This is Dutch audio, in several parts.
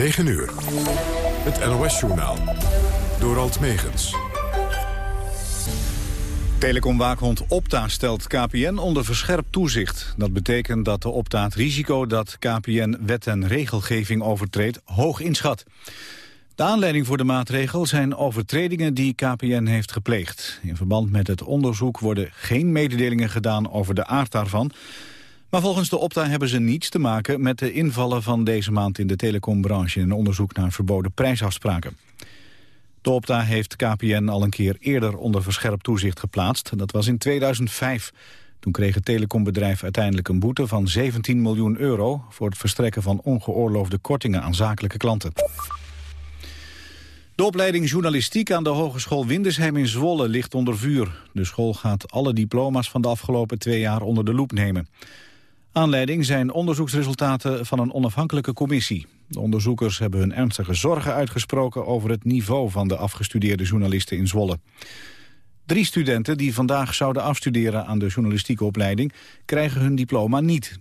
9 uur. Het NOS-journaal. Door Alt Megens. Telecomwaakhond Opta stelt KPN onder verscherpt toezicht. Dat betekent dat de Opta het risico dat KPN wet en regelgeving overtreedt hoog inschat. De aanleiding voor de maatregel zijn overtredingen die KPN heeft gepleegd. In verband met het onderzoek worden geen mededelingen gedaan over de aard daarvan. Maar volgens de Opta hebben ze niets te maken met de invallen van deze maand in de telecombranche in een onderzoek naar verboden prijsafspraken. De Opta heeft KPN al een keer eerder onder verscherpt toezicht geplaatst. Dat was in 2005. Toen kreeg het telecombedrijf uiteindelijk een boete van 17 miljoen euro... voor het verstrekken van ongeoorloofde kortingen aan zakelijke klanten. De opleiding journalistiek aan de Hogeschool Windesheim in Zwolle ligt onder vuur. De school gaat alle diploma's van de afgelopen twee jaar onder de loep nemen. Aanleiding zijn onderzoeksresultaten van een onafhankelijke commissie. De onderzoekers hebben hun ernstige zorgen uitgesproken over het niveau van de afgestudeerde journalisten in Zwolle. Drie studenten die vandaag zouden afstuderen aan de journalistieke opleiding krijgen hun diploma niet.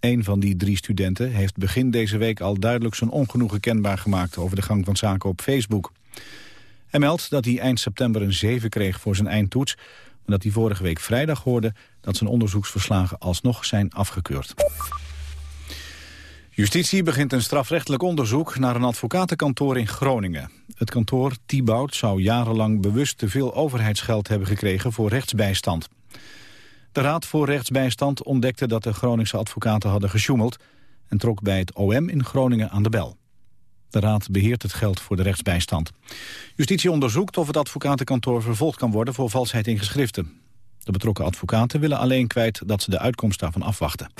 Een van die drie studenten heeft begin deze week al duidelijk zijn ongenoegen kenbaar gemaakt over de gang van zaken op Facebook. Hij meldt dat hij eind september een 7 kreeg voor zijn eindtoets, dat hij vorige week vrijdag hoorde dat zijn onderzoeksverslagen alsnog zijn afgekeurd. Justitie begint een strafrechtelijk onderzoek naar een advocatenkantoor in Groningen. Het kantoor Thibaut zou jarenlang bewust te veel overheidsgeld hebben gekregen voor rechtsbijstand. De Raad voor Rechtsbijstand ontdekte dat de Groningse advocaten hadden gesjoemeld... en trok bij het OM in Groningen aan de bel. De Raad beheert het geld voor de rechtsbijstand. Justitie onderzoekt of het advocatenkantoor vervolgd kan worden voor valsheid in geschriften. De betrokken advocaten willen alleen kwijt dat ze de uitkomst daarvan afwachten.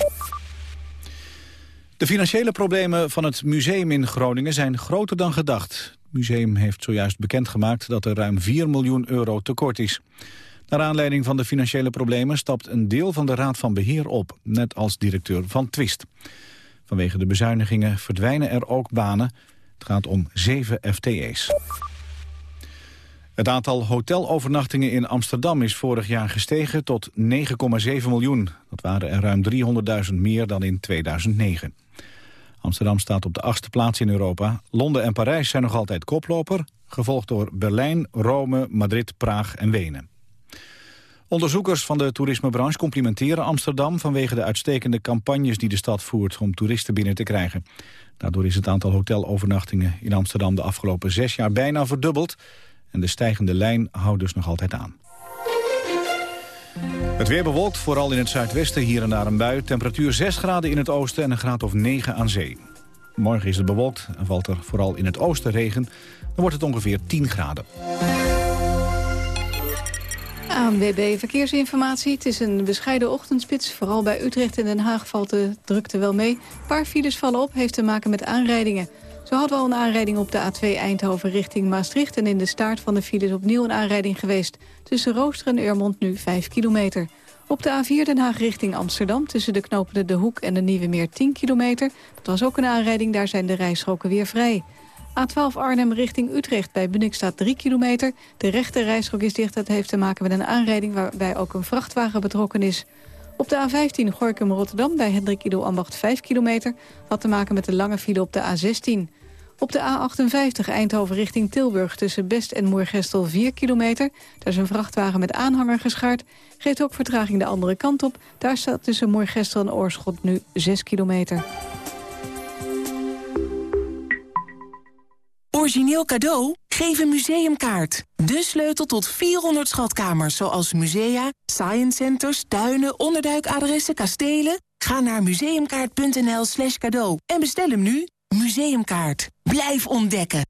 De financiële problemen van het museum in Groningen zijn groter dan gedacht. Het museum heeft zojuist bekendgemaakt dat er ruim 4 miljoen euro tekort is. Naar aanleiding van de financiële problemen stapt een deel van de Raad van Beheer op, net als directeur van Twist. Vanwege de bezuinigingen verdwijnen er ook banen. Het gaat om zeven FTE's. Het aantal hotelovernachtingen in Amsterdam is vorig jaar gestegen tot 9,7 miljoen. Dat waren er ruim 300.000 meer dan in 2009. Amsterdam staat op de achtste plaats in Europa. Londen en Parijs zijn nog altijd koploper, gevolgd door Berlijn, Rome, Madrid, Praag en Wenen. Onderzoekers van de toerismebranche complimenteren Amsterdam... vanwege de uitstekende campagnes die de stad voert om toeristen binnen te krijgen. Daardoor is het aantal hotelovernachtingen in Amsterdam de afgelopen zes jaar bijna verdubbeld. En de stijgende lijn houdt dus nog altijd aan. Het weer bewolkt, vooral in het zuidwesten hier en daar een bui. Temperatuur 6 graden in het oosten en een graad of 9 aan zee. Morgen is het bewolkt en valt er vooral in het oosten regen. Dan wordt het ongeveer 10 graden. ANWB Verkeersinformatie. Het is een bescheiden ochtendspits. Vooral bij Utrecht en Den Haag valt de drukte wel mee. Een paar files vallen op, heeft te maken met aanrijdingen. Zo hadden we al een aanrijding op de A2 Eindhoven richting Maastricht... en in de staart van de files opnieuw een aanrijding geweest. Tussen Rooster en Urmond nu 5 kilometer. Op de A4 Den Haag richting Amsterdam tussen de knopen De Hoek en de Nieuwe Meer 10 kilometer. Dat was ook een aanrijding, daar zijn de rijstroken weer vrij. A12 Arnhem richting Utrecht bij Bunnik staat 3 kilometer. De rechte rijstrook is dicht, dat heeft te maken met een aanrijding... waarbij ook een vrachtwagen betrokken is. Op de A15 Gorkum-Rotterdam bij Hendrik Ido Ambacht 5 kilometer... had te maken met de lange file op de A16. Op de A58 Eindhoven richting Tilburg tussen Best en Moergestel 4 kilometer. Daar is een vrachtwagen met aanhanger geschaard. Geeft ook vertraging de andere kant op. Daar staat tussen Moergestel en Oorschot nu 6 kilometer. Origineel cadeau? Geef een museumkaart. De sleutel tot 400 schatkamers, zoals musea, science centers, tuinen, onderduikadressen, kastelen. Ga naar museumkaart.nl slash cadeau en bestel hem nu. Museumkaart. Blijf ontdekken.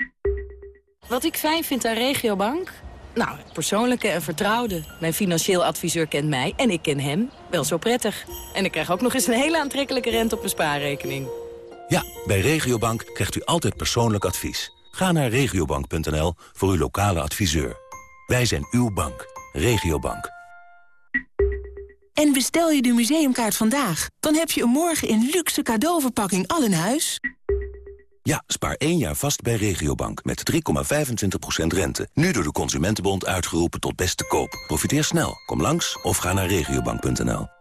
Wat ik fijn vind aan Regiobank? Nou, het persoonlijke en vertrouwde. Mijn financieel adviseur kent mij en ik ken hem wel zo prettig. En ik krijg ook nog eens een hele aantrekkelijke rente op mijn spaarrekening. Ja, bij Regiobank krijgt u altijd persoonlijk advies. Ga naar regiobank.nl voor uw lokale adviseur. Wij zijn uw bank. Regiobank. En bestel je de museumkaart vandaag, dan heb je een morgen in luxe cadeauverpakking al in huis. Ja, spaar één jaar vast bij Regiobank met 3,25% rente. Nu door de Consumentenbond uitgeroepen tot beste koop. Profiteer snel. Kom langs of ga naar regiobank.nl.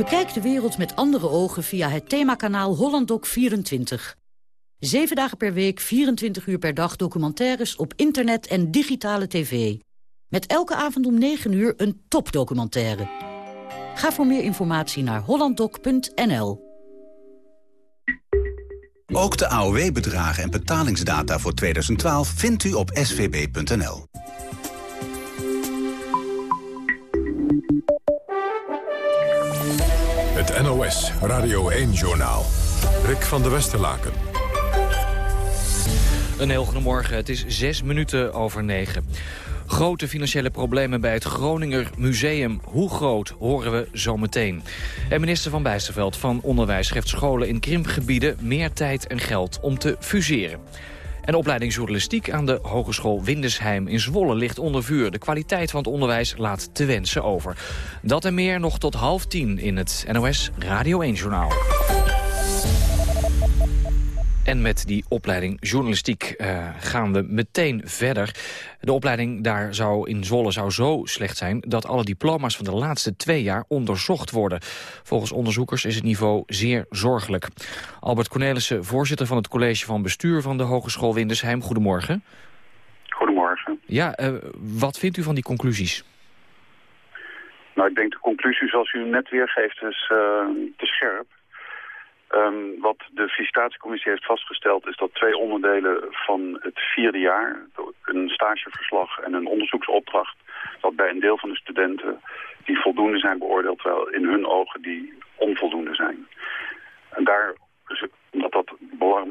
Bekijk de wereld met andere ogen via het themakanaal HollandDoc24. Zeven dagen per week, 24 uur per dag documentaires op internet en digitale tv. Met elke avond om 9 uur een topdocumentaire. Ga voor meer informatie naar hollanddoc.nl. Ook de AOW-bedragen en betalingsdata voor 2012 vindt u op svb.nl. Radio 1-journaal. Rick van der Westerlaken. Een heel goedemorgen, het is zes minuten over negen. Grote financiële problemen bij het Groninger Museum. Hoe groot, horen we zo meteen. En minister Van Bijsterveld van Onderwijs geeft scholen in krimpgebieden... meer tijd en geld om te fuseren. En opleiding journalistiek aan de Hogeschool Windesheim in Zwolle ligt onder vuur. De kwaliteit van het onderwijs laat te wensen over. Dat en meer nog tot half tien in het NOS Radio 1-journaal. En met die opleiding journalistiek uh, gaan we meteen verder. De opleiding daar zou in Zwolle zou zo slecht zijn... dat alle diploma's van de laatste twee jaar onderzocht worden. Volgens onderzoekers is het niveau zeer zorgelijk. Albert Cornelissen, voorzitter van het college van bestuur... van de Hogeschool Windersheim. Goedemorgen. Goedemorgen. Ja, uh, wat vindt u van die conclusies? Nou, ik denk de conclusie zoals u net weergeeft is uh, te scherp. Um, wat de visitatiecommissie heeft vastgesteld is dat twee onderdelen van het vierde jaar, een stageverslag en een onderzoeksopdracht, dat bij een deel van de studenten die voldoende zijn beoordeeld, terwijl in hun ogen die onvoldoende zijn. En daar, omdat dat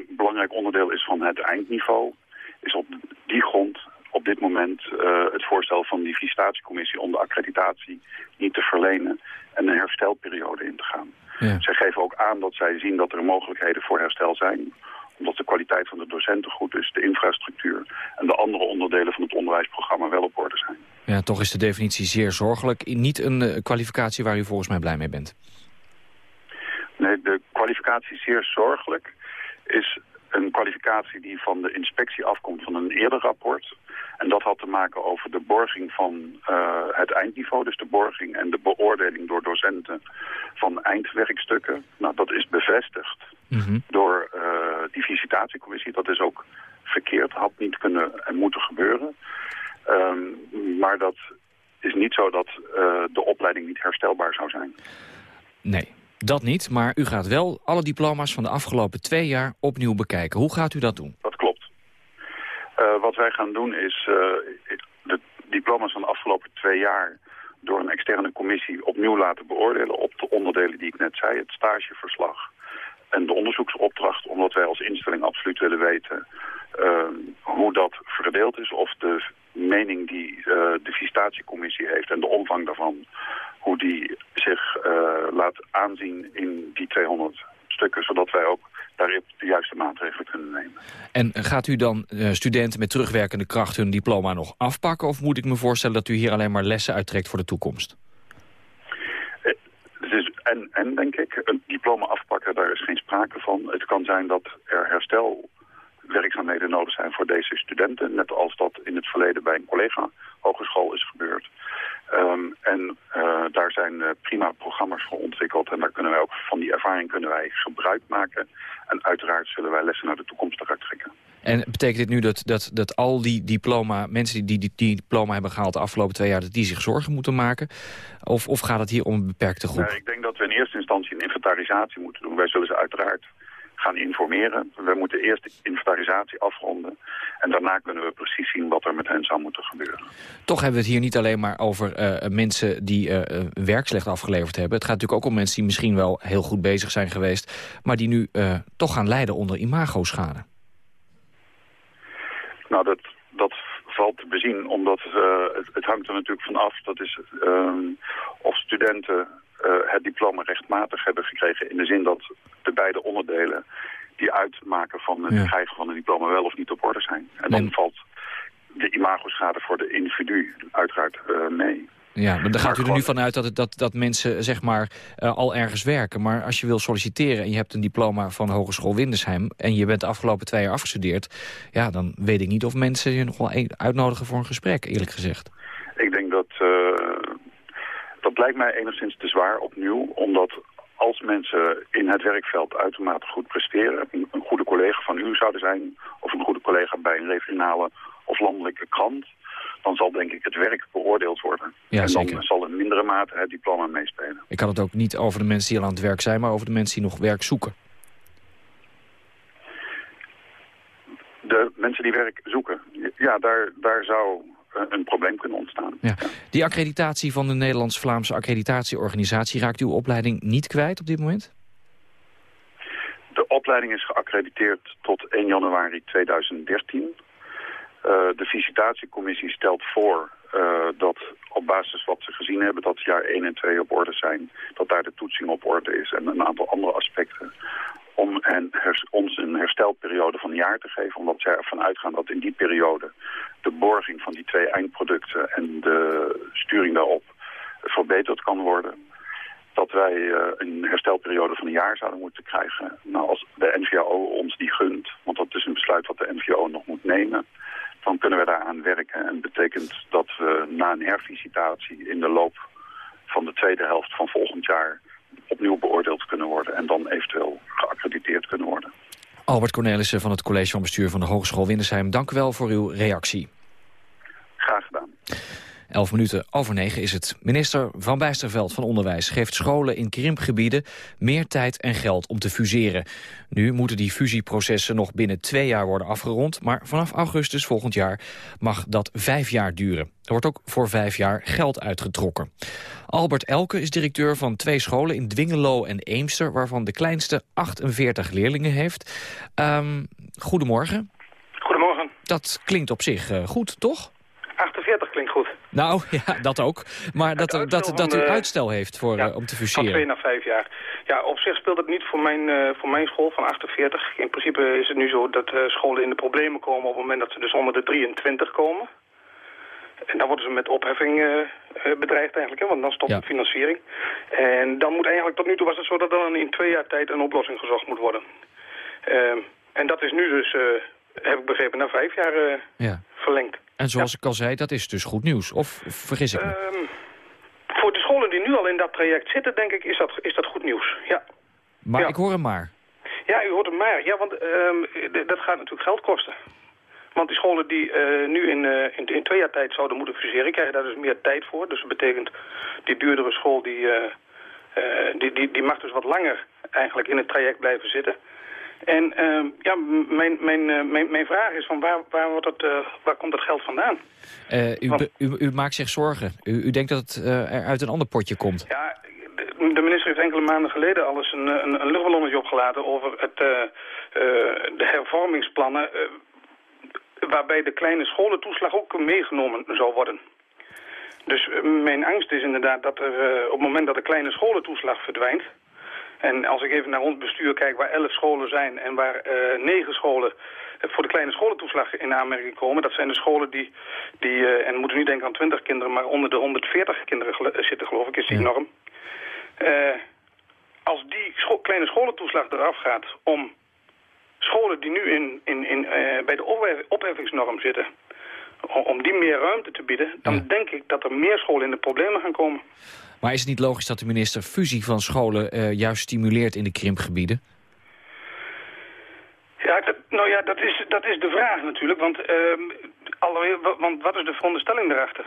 belangrijk onderdeel is van het eindniveau, is op die grond op dit moment uh, het voorstel van die visitatiecommissie om de accreditatie niet te verlenen en een herstelperiode in te gaan. Ja. Zij geven ook aan dat zij zien dat er mogelijkheden voor herstel zijn omdat de kwaliteit van de docenten goed is, de infrastructuur en de andere onderdelen van het onderwijsprogramma wel op orde zijn. Ja, toch is de definitie zeer zorgelijk. Niet een uh, kwalificatie waar u volgens mij blij mee bent. Nee, de kwalificatie zeer zorgelijk is een kwalificatie die van de inspectie afkomt van een eerder rapport. En dat had te maken over de borging van uh, het eindniveau, dus de borging en de beoordeling door docenten van eindwerkstukken. Nou, dat is bevestigd mm -hmm. door uh, die visitatiecommissie. Dat is ook verkeerd, had niet kunnen en moeten gebeuren. Um, maar dat is niet zo dat uh, de opleiding niet herstelbaar zou zijn. Nee, dat niet, maar u gaat wel alle diploma's van de afgelopen twee jaar opnieuw bekijken. Hoe gaat u dat doen? Dat klopt. Uh, wat wij gaan doen is uh, de diploma's van de afgelopen twee jaar door een externe commissie opnieuw laten beoordelen op de onderdelen die ik net zei, het stageverslag en de onderzoeksopdracht, omdat wij als instelling absoluut willen weten uh, hoe dat verdeeld is, of de mening die uh, de visitatiecommissie heeft en de omvang daarvan, hoe die zich uh, laat aanzien in die 200 stukken, zodat wij ook daarop de juiste maatregelen kunnen nemen. En gaat u dan uh, studenten met terugwerkende kracht hun diploma nog afpakken? Of moet ik me voorstellen dat u hier alleen maar lessen uittrekt voor de toekomst? Is en, en, denk ik. Een diploma afpakken, daar is geen sprake van. Het kan zijn dat er herstelwerkzaamheden nodig zijn voor deze studenten. Net als dat in het verleden bij een collega hogeschool is gebeurd. Um, en uh, daar zijn uh, prima programma's voor ontwikkeld. En daar kunnen wij ook van die ervaring kunnen wij gebruik maken. En uiteraard zullen wij lessen naar de toekomst eruit trekken. En betekent dit nu dat, dat, dat al die diploma, mensen die, die die diploma hebben gehaald de afgelopen twee jaar, dat die zich zorgen moeten maken? Of, of gaat het hier om een beperkte groep? Nee, ik denk dat we in eerste instantie een inventarisatie moeten doen. Wij zullen ze uiteraard gaan informeren. We moeten eerst de inventarisatie afronden. En daarna kunnen we precies zien wat er met hen zou moeten gebeuren. Toch hebben we het hier niet alleen maar over uh, mensen die uh, werk slecht afgeleverd hebben. Het gaat natuurlijk ook om mensen die misschien wel heel goed bezig zijn geweest... maar die nu uh, toch gaan lijden onder imagoschade. Nou, dat, dat valt te bezien, omdat het, het, hangt er natuurlijk van af. Dat is of studenten het diploma rechtmatig hebben gekregen... in de zin dat de beide onderdelen die uitmaken van het krijgen van een diploma wel of niet op orde zijn. En dan valt de imagoschade voor de individu uiteraard mee. Ja, maar dan gaat u er nu vanuit dat, het, dat, dat mensen zeg maar, uh, al ergens werken. Maar als je wil solliciteren en je hebt een diploma van Hogeschool Windersheim... en je bent de afgelopen twee jaar afgestudeerd... ja, dan weet ik niet of mensen je nog wel uitnodigen voor een gesprek, eerlijk gezegd. Ik denk dat... Uh, dat lijkt mij enigszins te zwaar opnieuw, omdat als mensen in het werkveld uitermate goed presteren... een goede collega van u zouden zijn... of een goede collega bij een regionale of landelijke krant dan zal denk ik het werk beoordeeld worden. Ja, en dan zeker. zal in mindere mate het diploma meespelen. Ik had het ook niet over de mensen die al aan het werk zijn... maar over de mensen die nog werk zoeken. De mensen die werk zoeken, ja, daar, daar zou een probleem kunnen ontstaan. Ja. Die accreditatie van de Nederlands-Vlaamse accreditatieorganisatie... raakt uw opleiding niet kwijt op dit moment? De opleiding is geaccrediteerd tot 1 januari 2013. Uh, de visitatiecommissie stelt voor uh, dat op basis wat ze gezien hebben... dat jaar 1 en 2 op orde zijn, dat daar de toetsing op orde is... en een aantal andere aspecten om hen ons een herstelperiode van een jaar te geven... omdat zij ervan uitgaan dat in die periode de borging van die twee eindproducten... en de sturing daarop verbeterd kan worden dat wij uh, een herstelperiode van een jaar zouden moeten krijgen. Nou, als de NVO ons die gunt, want dat is een besluit wat de NVO nog moet nemen dan kunnen we daaraan werken. En betekent dat we na een hervisitatie in de loop van de tweede helft van volgend jaar opnieuw beoordeeld kunnen worden en dan eventueel geaccrediteerd kunnen worden. Albert Cornelissen van het College van Bestuur van de Hogeschool Windersheim, dank u wel voor uw reactie. Graag gedaan. 11 minuten over negen is het. Minister Van Bijsterveld van Onderwijs geeft scholen in krimpgebieden meer tijd en geld om te fuseren. Nu moeten die fusieprocessen nog binnen twee jaar worden afgerond, maar vanaf augustus volgend jaar mag dat vijf jaar duren. Er wordt ook voor vijf jaar geld uitgetrokken. Albert Elke is directeur van twee scholen in Dwingelo en Eemster, waarvan de kleinste 48 leerlingen heeft. Um, goedemorgen. Goedemorgen. Dat klinkt op zich uh, goed, toch? 48 klinkt goed. Nou, ja, dat ook. Maar dat, dat, dat u uitstel heeft voor, ja, uh, om te fuseren. Van twee naar vijf jaar. Ja, op zich speelt het niet voor mijn, uh, voor mijn school van 48. In principe is het nu zo dat uh, scholen in de problemen komen op het moment dat ze dus onder de 23 komen. En dan worden ze met opheffing bedreigd eigenlijk, hè, want dan stopt ja. de financiering. En dan moet eigenlijk, tot nu toe was het zo dat dan in twee jaar tijd een oplossing gezocht moet worden. Ehm, en dat is nu dus, heb ik begrepen, na vijf jaar ja. verlengd. En zoals ja. ik al zei, dat is dus goed nieuws. Of vergis ik me? Um, voor de scholen die nu al in dat traject zitten, denk ik, is dat, is dat goed nieuws. Ja. Maar ja. ik hoor hem maar. Ja, u hoort hem maar. Ja, want um, dat gaat natuurlijk geld kosten. Want die scholen die uh, nu in, uh, in, in, twee jaar tijd zouden moeten fuseren, krijgen daar dus meer tijd voor. Dus dat betekent, die duurdere school die, uh, die, die, die mag dus wat langer eigenlijk in het traject blijven zitten. En uh, ja, mijn, mijn, uh, mijn, mijn vraag is van waar, waar, wordt het, uh, waar komt het geld vandaan? Uh, u, Want, u, u, maakt zich zorgen. U, u denkt dat het er uit een ander potje komt. Ja, de, de, minister heeft enkele maanden geleden al eens een, een, een luchtballonnetje opgelaten over het, de hervormingsplannen... waarbij de kleine scholentoeslag ook meegenomen zou worden. Dus mijn angst is inderdaad dat er op het moment dat de kleine scholentoeslag verdwijnt... En als ik even naar ons bestuur kijk waar elf scholen zijn en waar uh, negen scholen voor de kleine scholentoeslag in aanmerking komen. Dat zijn de scholen die, die uh, en we moeten nu denken aan 20 kinderen, maar onder de 140 kinderen zitten geloof ik, is die norm. Als die scho kleine scholentoeslag eraf gaat om scholen die nu in, in, in, bij de opheffingsnorm zitten, om die meer ruimte te bieden, dan ja. denk ik dat er meer scholen in de problemen gaan komen. Maar is het niet logisch dat de minister fusie van scholen uh, juist stimuleert in de krimpgebieden? Ja, nou ja, dat is, dat is de vraag natuurlijk. Want, alweer, want wat is de veronderstelling daarachter?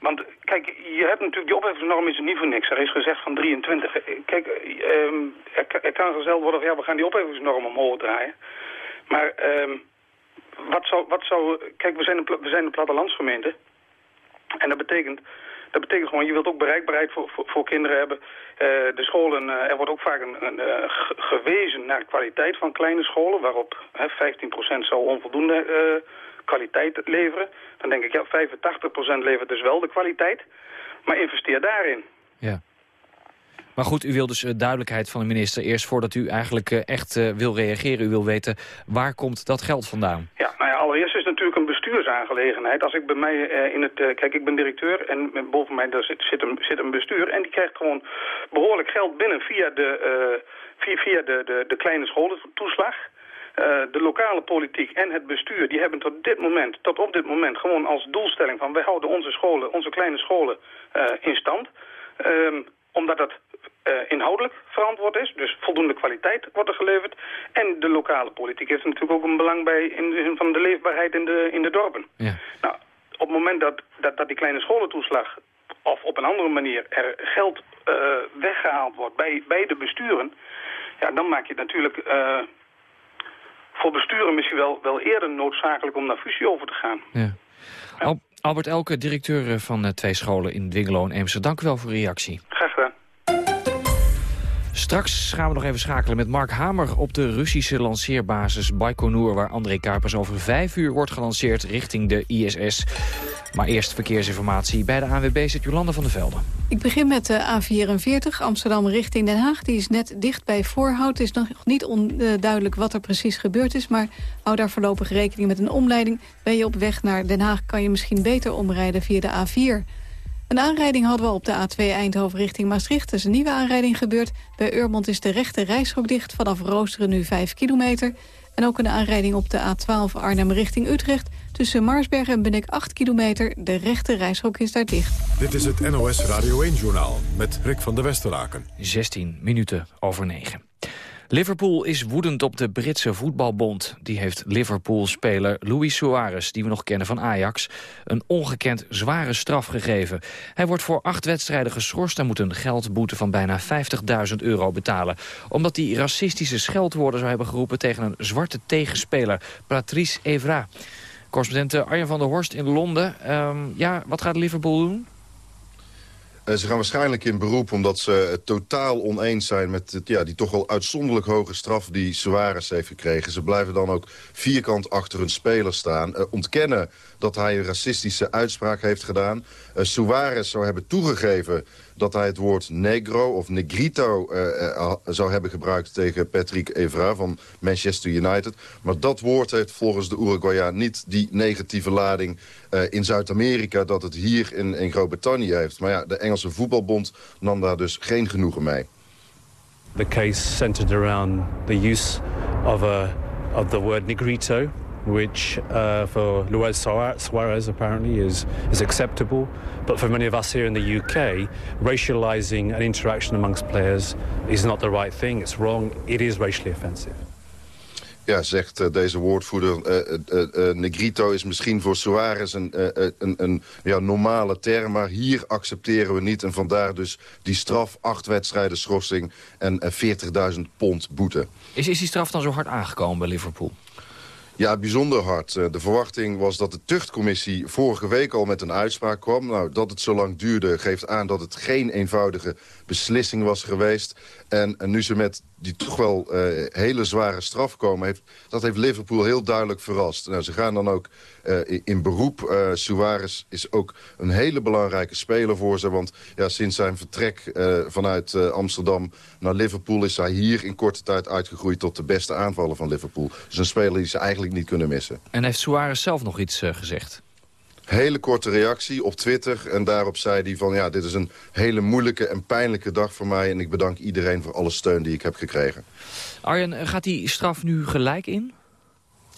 Want kijk, je hebt natuurlijk, die opheffingsnorm is er niet voor niks. Er is gezegd van 23. Kijk, um, er, er, kan gezegd worden, ja, we gaan die opheffingsnorm omhoog draaien. Maar um, wat, zou, wat zou... Kijk, we zijn een, we zijn een plattelandsgemeente. En dat betekent... Dat betekent gewoon, je wilt ook bereikbaarheid voor, voor, kinderen hebben. Uh, de scholen, uh, er wordt ook vaak een, een, uh, gewezen naar kwaliteit van kleine scholen, waarop 15% zou onvoldoende kwaliteit leveren. Dan denk ik, ja, 85% levert dus wel de kwaliteit. Maar investeer daarin. Ja. Maar goed, u wil dus duidelijkheid van de minister. Eerst voordat u eigenlijk echt wil reageren. U wil weten, waar komt dat geld vandaan? Ja, nou ja, allereerst is het natuurlijk een bestuursaangelegenheid. Als ik bij mij in het... kijk, ik ben directeur en boven mij daar zit, zit, een, zit een bestuur. En die krijgt gewoon behoorlijk geld binnen via de, via, via de, de, de kleine scholentoeslag. Uh, de lokale politiek en het bestuur, die hebben tot dit moment, tot op dit moment gewoon als doelstelling van wij houden onze scholen, onze kleine scholen uh, in stand. Um, omdat dat uh, inhoudelijk verantwoord is, dus voldoende kwaliteit wordt er geleverd. En de lokale politiek heeft natuurlijk ook een belang bij in de zin van de leefbaarheid in de, in de dorpen. Ja. Nou, op het moment dat, dat, dat die kleine scholentoeslag of op een andere manier er geld weggehaald wordt bij, bij de besturen, ja, dan maak je het natuurlijk voor besturen misschien wel, wel eerder noodzakelijk om naar fusie over te gaan. Ja. Albert Elke, directeur eh, van twee scholen in Dwingelo en Eemse. Dank u wel voor uw reactie. Graag. Straks gaan we nog even schakelen met Mark Hamer op de Russische lanceerbasis Baikonur... waar André Kuipers over vijf uur wordt gelanceerd richting de ISS. Maar eerst verkeersinformatie. Bij de ANWB zit Jolanda van der Velden. Ik begin met de A44 Amsterdam richting Den Haag. Die is net dicht bij Voorhout. Het is nog niet onduidelijk wat er precies gebeurd is... maar hou daar voorlopig rekening met een omleiding. Ben je op weg naar Den Haag kan je misschien beter omrijden via de A4... Een aanrijding hadden we op de A2 Eindhoven richting Maastricht. Er is een nieuwe aanrijding gebeurd. Bij Urmond is de rechte reishok dicht. Vanaf Roosteren nu 5 kilometer. En ook een aanrijding op de A12 Arnhem richting Utrecht. Tussen Marsberg en Benek 8 kilometer. De rechte reishok is daar dicht. Dit is het NOS Radio 1-journaal met Rick van der Westeraken. 16 minuten over 9. Liverpool is woedend op de Britse voetbalbond. Die heeft Liverpool-speler Luis Suarez, die we nog kennen van Ajax... een ongekend zware straf gegeven. Hij wordt voor acht wedstrijden geschorst... en moet een geldboete van bijna 50.000 euro betalen. Omdat hij racistische scheldwoorden zou hebben geroepen... tegen een zwarte tegenspeler, Patrice Evra. Correspondent Arjen van der Horst in Londen. Um, ja, wat gaat Liverpool doen? Uh, ze gaan waarschijnlijk in beroep omdat ze het totaal oneens zijn... met ja, die toch wel uitzonderlijk hoge straf die Suarez heeft gekregen. Ze blijven dan ook vierkant achter hun speler staan. Uh, ontkennen dat hij een racistische uitspraak heeft gedaan. Uh, Suarez zou hebben toegegeven dat hij het woord negro of negrito uh, zou hebben gebruikt tegen Patrick Evra van Manchester United. Maar dat woord heeft volgens de Uruguayaan niet die negatieve lading uh, in Zuid-Amerika dat het hier in, in Groot-Brittannië heeft. Maar ja, de Engelse voetbalbond nam daar dus geen genoegen mee. The case centered around the use of, a, of the word negrito which uh, for Luis Suarez apparently is, is acceptable. But for many of us here in the UK, racializing an interaction amongst players is not the right thing. It's wrong. It is racially offensive. Ja, zegt uh, deze woordvoerder. Uh, uh, Negrito is misschien voor Suarez een, een, een ja, normale term... maar hier accepteren we niet. En vandaar dus die straf, acht wedstrijden schorsing... en 40.000 pond boete. Is, is die straf dan zo hard aangekomen bij Liverpool? Ja, bijzonder hard. Eh, de verwachting was dat de tuchtcommissie vorige week al met een uitspraak kwam. Nou, dat het zo lang duurde geeft aan dat het geen eenvoudige beslissing was geweest. En, en nu ze met die toch wel uh, hele zware straf komen... Heeft, dat heeft Liverpool heel duidelijk verrast. Nou, ze gaan dan ook uh, in beroep. Uh, Suarez is ook een hele belangrijke speler voor ze. Want ja, sinds zijn vertrek vanuit Amsterdam naar Liverpool... is hij hier in korte tijd uitgegroeid tot de beste aanvaller van Liverpool. Dus een speler die ze eigenlijk niet kunnen missen. En heeft Suarez zelf nog iets gezegd? Hele korte reactie op Twitter. En daarop zei hij van ja, dit is een hele moeilijke en pijnlijke dag voor mij. En ik bedank iedereen voor alle steun die ik heb gekregen. Arjen, gaat die straf nu gelijk in?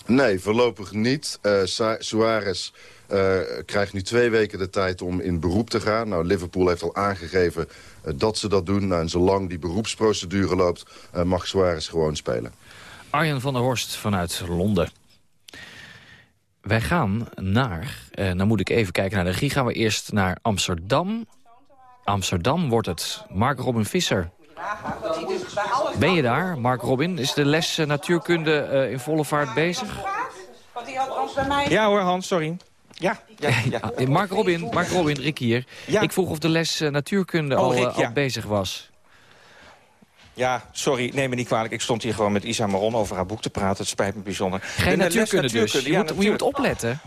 Nee, voorlopig niet. Uh, Suarez uh, krijgt nu twee weken de tijd om in beroep te gaan. Nou, Liverpool heeft al aangegeven uh, dat ze dat doen. Nou, en zolang die beroepsprocedure loopt, mag Suarez gewoon spelen. Arjen van der Horst vanuit Londen. Wij gaan naar, uh, nou moet ik even kijken naar de regie, gaan we eerst naar Amsterdam. Amsterdam wordt het. Mark Robin Visser. Ben je daar, Mark Robin? Is de les uh, natuurkunde uh, in volle vaart bezig? Ja hoor, Hans, sorry. Ja, ja, ja. Mark Robin, Mark Robin, Rick hier. Ja. Ik vroeg of de les natuurkunde oh, al, Rick, al bezig was. Ja, sorry, neem me niet kwalijk. Ik stond hier gewoon met Isa Maron over haar boek te praten. Het spijt me bijzonder. Geen natuurkunde, natuurkunde dus? Je, moet, moet, je moet opletten.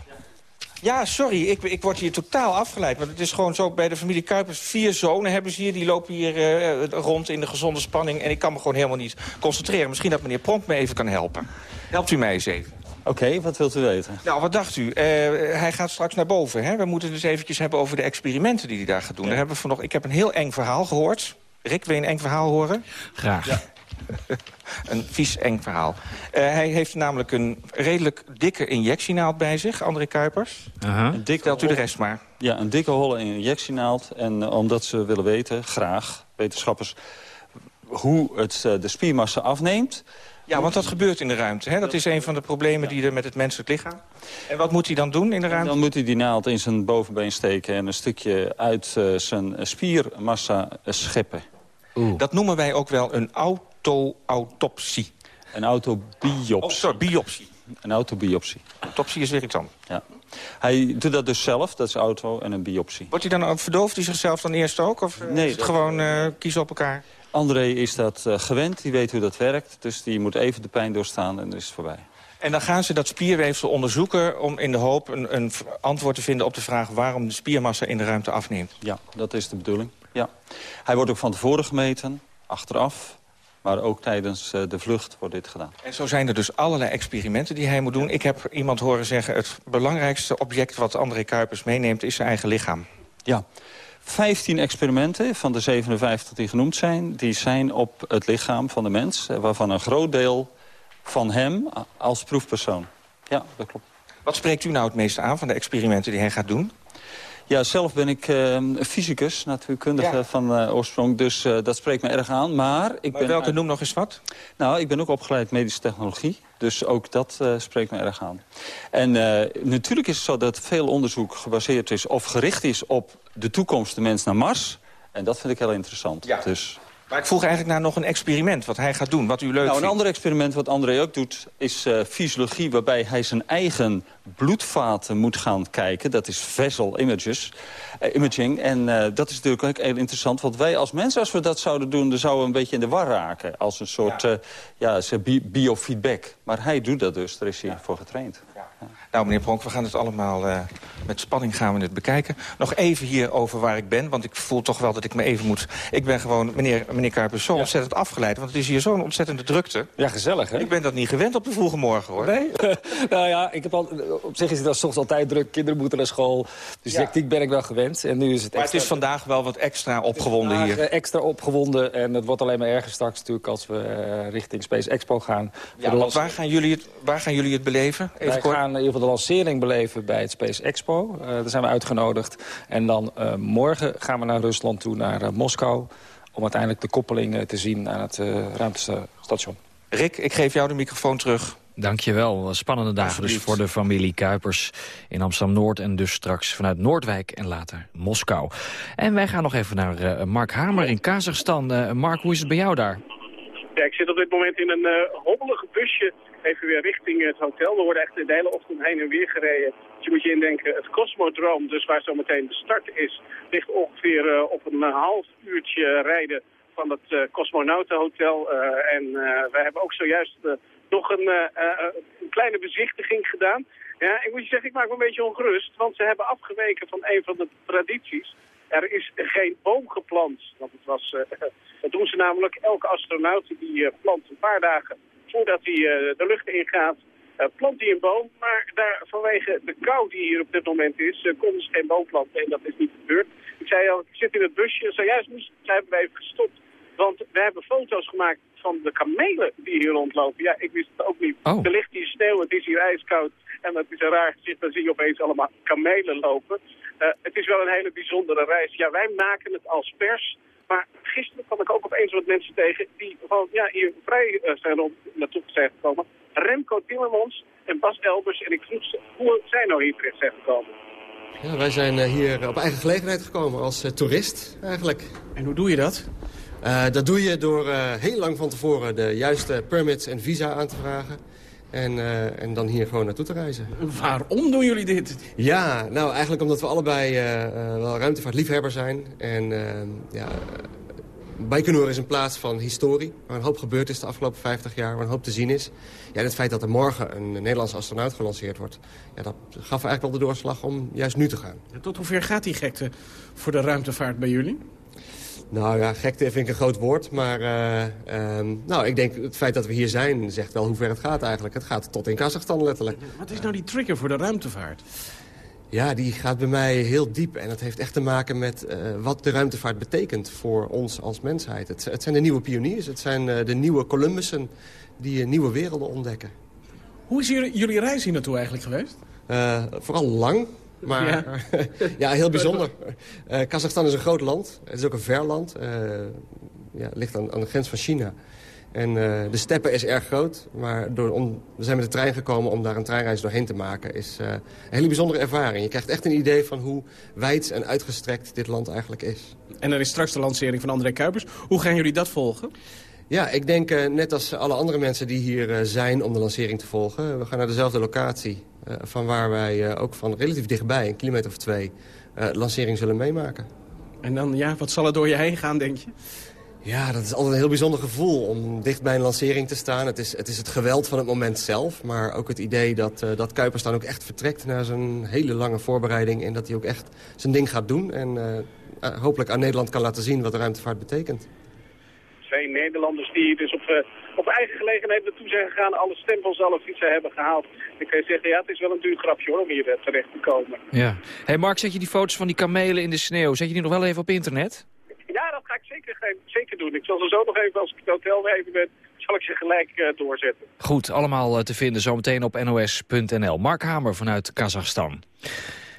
Ja, sorry, ik, ik word hier totaal afgeleid. Want het is gewoon zo, bij de familie Kuipers... vier zonen hebben ze hier, die lopen hier uh, rond in de gezonde spanning... en ik kan me gewoon helemaal niet concentreren. Misschien dat meneer Pronk me even kan helpen. Helpt u mij eens even. Oké, wat wilt u weten? Nou, wat dacht u? Uh, hij gaat straks naar boven. Hè? We moeten dus eventjes hebben over de experimenten die hij daar gaat doen. Daar hebben we nog, ik heb een heel eng verhaal gehoord. Rick, wil je een eng verhaal horen? Graag. Ja. een vies eng verhaal. Uh, hij heeft namelijk een redelijk dikke injectienaald bij zich, André Kuipers. Uh -huh. een dikke Telt u de rest maar. Ja, een dikke holle injectienaald. En uh, omdat ze willen weten, graag, wetenschappers... hoe het uh, de spiermassa afneemt... Ja, want dat gebeurt in de ruimte. Hè? Dat is een van de problemen die er met het menselijk lichaam. En wat moet hij dan doen in de ruimte? En dan moet hij die naald in zijn bovenbeen steken... en een stukje uit uh, zijn spiermassa scheppen. Oeh. Dat noemen wij ook wel een auto-autopsie. Een autobiopsie. Oh, sorry, biopsie. Een autobiopsie. Autopsie is weer iets anders. Ja. Hij doet dat dus zelf, dat is auto en een biopsie. Wordt hij dan ook verdooft hij zichzelf dan eerst ook? Of nee, is het gewoon uh, kiezen op elkaar? André is dat uh, gewend, die weet hoe dat werkt. Dus die moet even de pijn doorstaan en dan is het voorbij. En dan gaan ze dat spierweefsel onderzoeken... om in de hoop een, een antwoord te vinden op de vraag... waarom de spiermassa in de ruimte afneemt. Ja, dat is de bedoeling. Ja. Hij wordt ook van tevoren gemeten, achteraf. Maar ook tijdens uh, de vlucht wordt dit gedaan. En zo zijn er dus allerlei experimenten die hij moet doen. Ik heb iemand horen zeggen... het belangrijkste object wat André Kuipers meeneemt... is zijn eigen lichaam. Ja. 15 experimenten van de 57 die genoemd zijn... die zijn op het lichaam van de mens... waarvan een groot deel van hem als proefpersoon. Ja, dat klopt. Wat spreekt u nou het meeste aan van de experimenten die hij gaat doen? Ja, zelf ben ik uh, fysicus, natuurkundige ja. van uh, oorsprong. Dus uh, dat spreekt me erg aan. Maar, ik maar ben, welke noem nog eens wat? Nou, ik ben ook opgeleid medische technologie. Dus ook dat spreekt me erg aan. En natuurlijk is het zo dat veel onderzoek gebaseerd is... of gericht is op de toekomst de mens naar Mars. En dat vind ik heel interessant. Ja. Dus... Maar ik vroeg eigenlijk naar nog een experiment wat hij gaat doen, wat u leuk nou, vindt. Een ander experiment wat André ook doet is uh, fysiologie... waarbij hij zijn eigen bloedvaten moet gaan kijken. Dat is vessel images, uh, imaging. En uh, dat is natuurlijk ook heel interessant. Want wij als mensen, als we dat zouden doen... dan zouden we een beetje in de war raken. Als een soort ja. ja, bi biofeedback. Maar hij doet dat dus, daar is hij ja. voor getraind. Nou, meneer Pronk, we gaan het allemaal uh, met spanning gaan we het bekijken. Nog even hier over waar ik ben, want ik voel toch wel dat ik me even moet... Ik ben gewoon, meneer, meneer Kuipers, zo ja. ontzettend afgeleid. Want het is hier zo'n ontzettende drukte. Ja, gezellig, hè? Ik ben dat niet gewend op de vroege morgen, hoor. Nee? nou ja, ik heb al, op zich is het soms altijd druk. Kinderen moeten naar school. Dus ja. die ben ik wel gewend. En nu is het maar het is vandaag wel wat extra opgewonden hier. extra opgewonden. En het wordt alleen maar erger straks natuurlijk als we uh, richting Space Expo gaan. Ja, want waar gaan, jullie het, waar gaan jullie het beleven? Even Wij kort. gaan in ieder geval de lancering beleven bij het Space Expo. Uh, daar zijn we uitgenodigd. En dan uh, morgen gaan we naar Rusland toe, naar uh, Moskou... om uiteindelijk de koppeling te zien aan het ruimtestation. Rick, ik geef jou de microfoon terug. Dankjewel. Spannende dagen dus voor de familie Kuipers in Amsterdam-Noord... en dus straks vanuit Noordwijk en later Moskou. En wij gaan nog even naar Mark Hamer in Kazachstan. Mark, hoe is het bij jou daar? Ja, ik zit op dit moment in een hobbelige busje even weer richting het hotel. We worden echt de hele ochtend heen en weer gereden. Dus je moet je indenken, het Cosmodrome, dus waar zometeen de start is, ligt ongeveer uh, op een half uurtje rijden van het uh, Cosmonautenhotel. Uh, en wij hebben ook zojuist nog een, een, kleine bezichtiging gedaan. Ja, ik moet je zeggen, ik maak me een beetje ongerust, want ze hebben afgeweken van een van de tradities. Er is geen boom geplant, want het was, dat doen ze namelijk. Elke astronaut die plant een paar dagen voordat hij uh, de lucht ingaat, uh, plant hij een boom. Maar daar, vanwege de kou die hier op dit moment is, uh, konden ze geen boom planten. En dat is niet gebeurd. Ik zei al, ik zit in het busje. Zojuist moest, zijn we even gestopt. Want we hebben foto's gemaakt van de kamelen die hier rondlopen. Ja, ik wist het ook niet. Oh. Er ligt hier sneeuw, het is hier ijskoud. En dat is een raar gezicht, dan zie je opeens allemaal kamelen lopen. het is wel een hele bijzondere reis. Ja, wij maken het als pers... Maar gisteren kwam ik ook opeens wat mensen tegen die van, ja, hier vrij uh, zijn rond naartoe zijn gekomen. Remco Timmermans en Bas Elbers. En ik vroeg ze hoe zij nou hier terecht zijn gekomen. Ja, wij zijn uh, hier op eigen gelegenheid gekomen als uh, toerist eigenlijk. En hoe doe je dat? dat doe je door heel lang van tevoren de juiste permits en visa aan te vragen. En, uh, en dan hier gewoon naartoe te reizen. Waarom doen jullie dit? Ja, nou eigenlijk omdat we allebei uh, uh, wel ruimtevaartliefhebber zijn. En ja, Baikonur is een plaats van historie, waar een hoop gebeurd is de afgelopen 50 jaar, waar een hoop te zien is. Ja, en het feit dat er morgen een Nederlandse astronaut gelanceerd wordt, ja, dat gaf eigenlijk wel de doorslag om juist nu te gaan. Tot hoever gaat die gekte voor de ruimtevaart bij jullie? Nou ja, gekte vind ik een groot woord. Maar uh, uh, nou, ik denk het feit dat we hier zijn zegt wel hoe ver het gaat eigenlijk. Het gaat tot in Kazachstan letterlijk. Wat is nou die trigger voor de ruimtevaart? Ja, die gaat bij mij heel diep. En dat heeft echt te maken met uh, wat de ruimtevaart betekent voor ons als mensheid. Het, het zijn de nieuwe pioniers, het zijn uh, de nieuwe Columbussen die nieuwe werelden ontdekken. Hoe is jullie reis hier naartoe eigenlijk geweest? vooral lang, maar ja, ja heel bijzonder. Uh, Kazachstan is een groot land. Het is ook een ver land. Uh, ja, het ligt aan, aan, de grens van China. En uh, de steppen is erg groot. Maar door, om, we zijn met de trein gekomen om daar een treinreis doorheen te maken. is een hele bijzondere ervaring. Je krijgt echt een idee van hoe wijd en uitgestrekt dit land eigenlijk is. En er is straks de lancering van André Kuipers. Hoe gaan jullie dat volgen? Ja, ik denk uh, net als alle andere mensen die hier uh, zijn om de lancering te volgen. We gaan naar dezelfde locatie. Uh, van waar wij ook van relatief dichtbij, een kilometer of twee, lancering zullen meemaken. En dan, ja, wat zal er door je heen gaan, denk je? Ja, dat is altijd een heel bijzonder gevoel om dicht bij een lancering te staan. Het is het, is het geweld van het moment zelf, maar ook het idee dat, dat Kuipers dan ook echt vertrekt... naar zijn hele lange voorbereiding en dat hij ook echt zijn ding gaat doen. En hopelijk aan Nederland kan laten zien wat de ruimtevaart betekent twee Nederlanders die dus op, uh, op eigen gelegenheid naartoe zijn gegaan. Alle stempels, alle fietsen hebben gehaald. Dan kun je zeggen, ja, het is wel een duur grapje hoor, om hier uh, terecht te komen. Ja. hey Mark, zet je die foto's van die kamelen in de sneeuw, zet je die nog wel even op internet? Ja, dat ga ik zeker, zeker doen. Ik zal ze zo nog even, als ik het hotel even ben, zal ik ze gelijk uh, doorzetten. Goed, allemaal te vinden zometeen op nos.nl. Mark Hamer vanuit Kazachstan.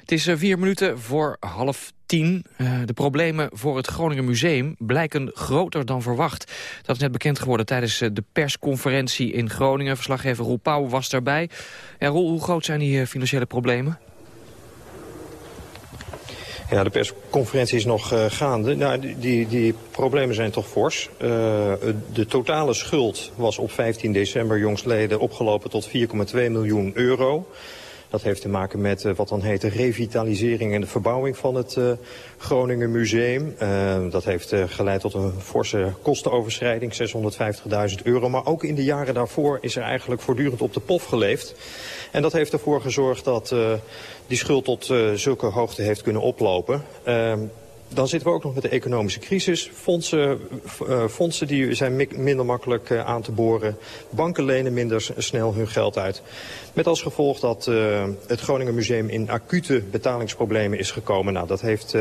Het is vier minuten voor half Uh, de problemen voor het Groningen Museum blijken groter dan verwacht. Dat is net bekend geworden tijdens de persconferentie in Groningen. Verslaggever Roel Pauw was daarbij. Ja, Roel, hoe groot zijn die financiële problemen? Ja, de persconferentie is nog gaande. Nou, die, die, problemen zijn toch fors. De totale schuld was op 15 december jongstleden opgelopen tot 4,2 miljoen euro. Dat heeft te maken met uh, wat dan heet de revitalisering en de verbouwing van het uh, Groningen Museum. Uh, dat heeft geleid tot een forse kostenoverschrijding, 650.000 euro. Maar ook in de jaren daarvoor is er eigenlijk voortdurend op de pof geleefd. En dat heeft ervoor gezorgd dat die schuld tot zulke hoogte heeft kunnen oplopen. Dan zitten we ook nog met de economische crisis. Fondsen, uh, fondsen die zijn minder makkelijk uh, aan te boren. Banken lenen minder snel hun geld uit. Met als gevolg dat uh, het Groningen Museum in acute betalingsproblemen is gekomen. Nou, dat heeft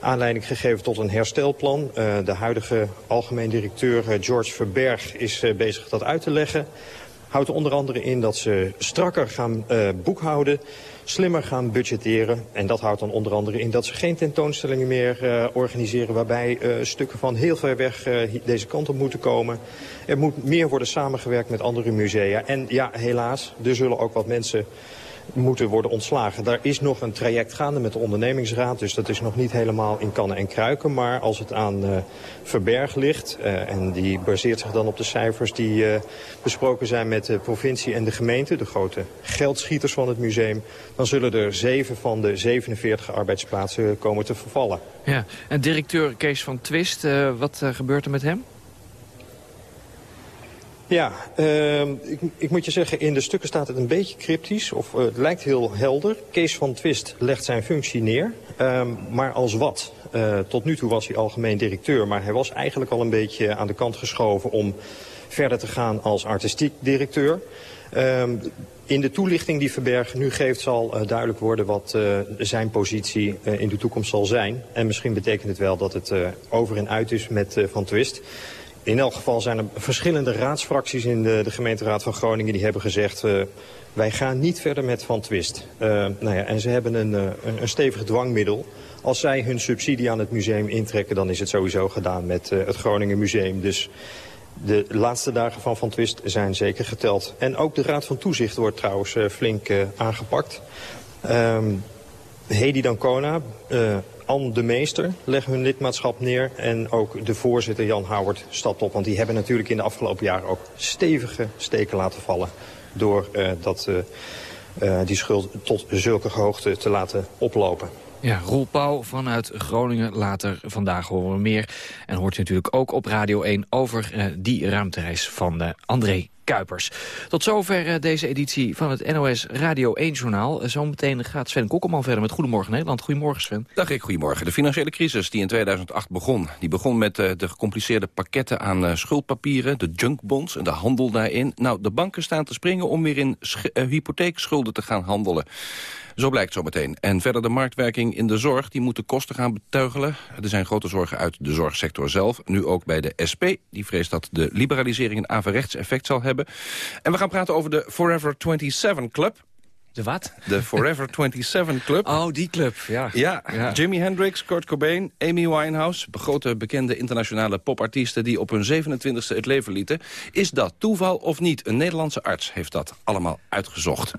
aanleiding gegeven tot een herstelplan. de huidige algemeen directeur George Verberg is bezig dat uit te leggen. Houdt er onder andere in dat ze strakker gaan boekhouden slimmer gaan budgetteren. En dat houdt dan onder andere in dat ze geen tentoonstellingen meer uh, organiseren... waarbij uh, stukken van heel ver weg uh, deze kant op moeten komen. Er moet meer worden samengewerkt met andere musea. En ja, helaas, er zullen ook wat mensen moeten worden ontslagen. Daar is nog een traject gaande met de ondernemingsraad, dus dat is nog niet helemaal in kannen en kruiken. Maar als het aan uh, Verberg ligt, uh, en die baseert zich dan op de cijfers die uh, besproken zijn met de provincie en de gemeente, de grote geldschieters van het museum, dan zullen er zeven van de 47 arbeidsplaatsen komen te vervallen. Ja, en directeur Kees van Twist, wat gebeurt er met hem? Ja, uh, ik, ik, moet je zeggen, in de stukken staat het een beetje cryptisch. Of uh, het lijkt heel helder. Kees van Twist legt zijn functie neer. Uh, maar als wat? Uh, tot nu toe was hij algemeen directeur. Maar hij was eigenlijk al een beetje aan de kant geschoven om verder te gaan als artistiek directeur. Ehm, in de toelichting die Verberg nu geeft zal uh, duidelijk worden wat zijn positie in de toekomst zal zijn. En misschien betekent het wel dat het over en uit is met Van Twist. In elk geval zijn er verschillende raadsfracties in de, de gemeenteraad van Groningen die hebben gezegd... Uh, wij gaan niet verder met Van Twist. Uh, nou ja, en ze hebben een, een, een stevig dwangmiddel. Als zij hun subsidie aan het museum intrekken, dan is het sowieso gedaan met het Groningen Museum. Dus de laatste dagen van Van Twist zijn zeker geteld. En ook de Raad van Toezicht wordt trouwens flink aangepakt. Um, Hedy Dancona, uh, Anne de Meester leggen hun lidmaatschap neer. En ook de voorzitter Jan Howard stapt op. Want die hebben natuurlijk in de afgelopen jaren ook stevige steken laten vallen. Door uh, dat, uh, die schuld tot zulke hoogte te laten oplopen. Ja, Roel Pauw vanuit Groningen. Later vandaag horen we meer. En hoort u natuurlijk ook op Radio 1 over uh, die ruimtereis van André Tot zover uh, deze editie van het NOS Radio 1-journaal. zometeen gaat Sven Kokkelman verder met Goedemorgen Nederland. Goedemorgen Sven. Dag ik, goedemorgen. De financiële crisis die in 2008 begon... die begon met de gecompliceerde pakketten aan schuldpapieren... de junkbonds en de handel daarin. Nou, de banken staan te springen om weer in hypotheekschulden te gaan handelen. Zo blijkt zo meteen. En verder de marktwerking in de zorg, die moet de kosten gaan betuigelen. Er zijn grote zorgen uit de zorgsector zelf. Nu ook bij de SP. Die vreest dat de liberalisering een averechts effect zal hebben. En we gaan praten over de Forever 27 Club. De wat? De Forever 27 Club. Oh, die club, ja. ja. Ja, Jimi Hendrix, Kurt Cobain, Amy Winehouse... grote bekende internationale popartiesten die op hun 27e het leven lieten. Is dat toeval of niet? Een Nederlandse arts heeft dat allemaal uitgezocht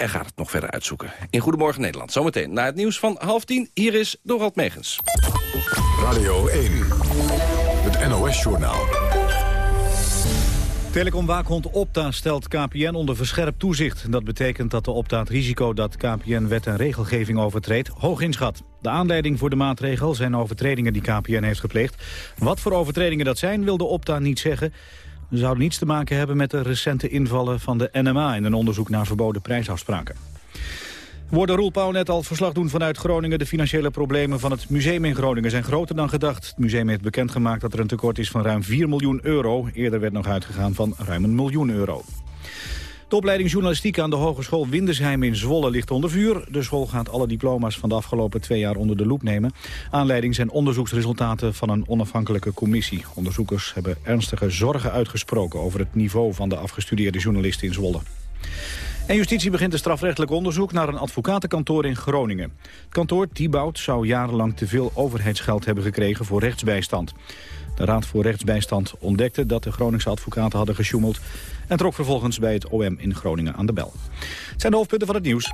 en gaat het nog verder uitzoeken. In Goedemorgen Nederland. Zometeen na het nieuws van half tien. Hier is Dorald Megens. Radio 1. Het NOS-journaal. Telecomwaakhond Opta stelt KPN onder verscherpt toezicht. Dat betekent dat de Opta het risico dat KPN wet en regelgeving overtreedt hoog inschat. De aanleiding voor de maatregel zijn overtredingen die KPN heeft gepleegd. Wat voor overtredingen dat zijn wil de Opta niet zeggen. Zouden niets te maken hebben met de recente invallen van de NMA... in een onderzoek naar verboden prijsafspraken. Worden Roel Pauw net al verslag doen vanuit Groningen. De financiële problemen van het museum in Groningen zijn groter dan gedacht. Het museum heeft bekendgemaakt dat er een tekort is van ruim 4 miljoen euro. Eerder werd nog uitgegaan van ruim een miljoen euro. De opleiding journalistiek aan de Hogeschool Windesheim in Zwolle ligt onder vuur. De school gaat alle diploma's van de afgelopen twee jaar onder de loep nemen. Aanleiding zijn onderzoeksresultaten van een onafhankelijke commissie. Onderzoekers hebben ernstige zorgen uitgesproken over het niveau van de afgestudeerde journalisten in Zwolle. En justitie begint een strafrechtelijk onderzoek naar een advocatenkantoor in Groningen. Het kantoor Thibaut zou jarenlang te veel overheidsgeld hebben gekregen voor rechtsbijstand. De Raad voor Rechtsbijstand ontdekte dat de Groningse advocaten hadden gesjoemeld... en trok vervolgens bij het OM in Groningen aan de bel. Zijn de hoofdpunten van het nieuws.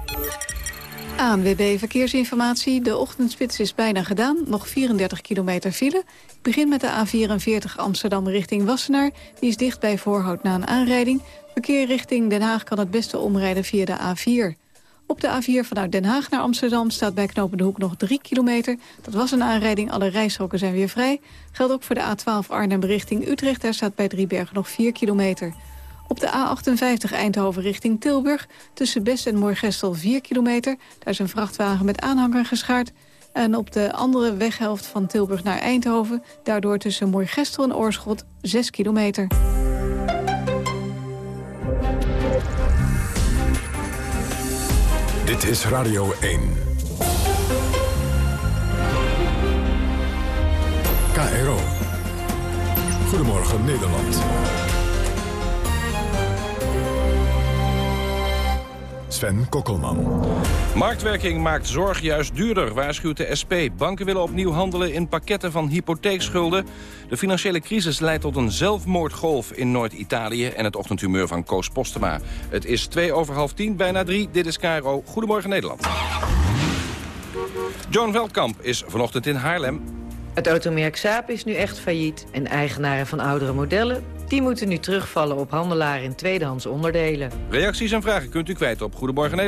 ANWB Verkeersinformatie. De ochtendspits is bijna gedaan. Nog 34 kilometer file. Ik begin met de A44 Amsterdam richting Wassenaar. Die is dicht bij Voorhout na een aanrijding. Verkeer richting Den Haag kan het beste omrijden via de A4. Op de A4 vanuit Den Haag naar Amsterdam staat bij Knopen de Hoek nog 3 kilometer. Dat was een aanrijding, alle rijstroken zijn weer vrij. Geldt ook voor de A12 Arnhem richting Utrecht. Daar staat bij Driebergen nog 4 kilometer. Op de A58 Eindhoven richting Tilburg. Tussen Best en Moorgestel 4 kilometer. Daar is een vrachtwagen met aanhanger geschaard. En op de andere weghelft van Tilburg naar Eindhoven... daardoor tussen Moorgestel en Oorschot 6 kilometer. Dit is Radio 1. KRO. Goedemorgen Nederland. Sven Kokkelman. Marktwerking maakt zorg juist duurder, waarschuwt de SP. Banken willen opnieuw handelen in pakketten van hypotheekschulden. De financiële crisis leidt tot een zelfmoordgolf in Noord-Italië... en het ochtendhumeur van Koos Postema. Het is twee over half tien, bijna drie. Dit is Cairo. Goedemorgen Nederland. John Veldkamp is vanochtend in Haarlem. Het automerk Saab is nu echt failliet en eigenaren van oudere modellen die moeten nu terugvallen op handelaren in tweedehands onderdelen. Reacties en vragen kunt u kwijt op Goedemorgen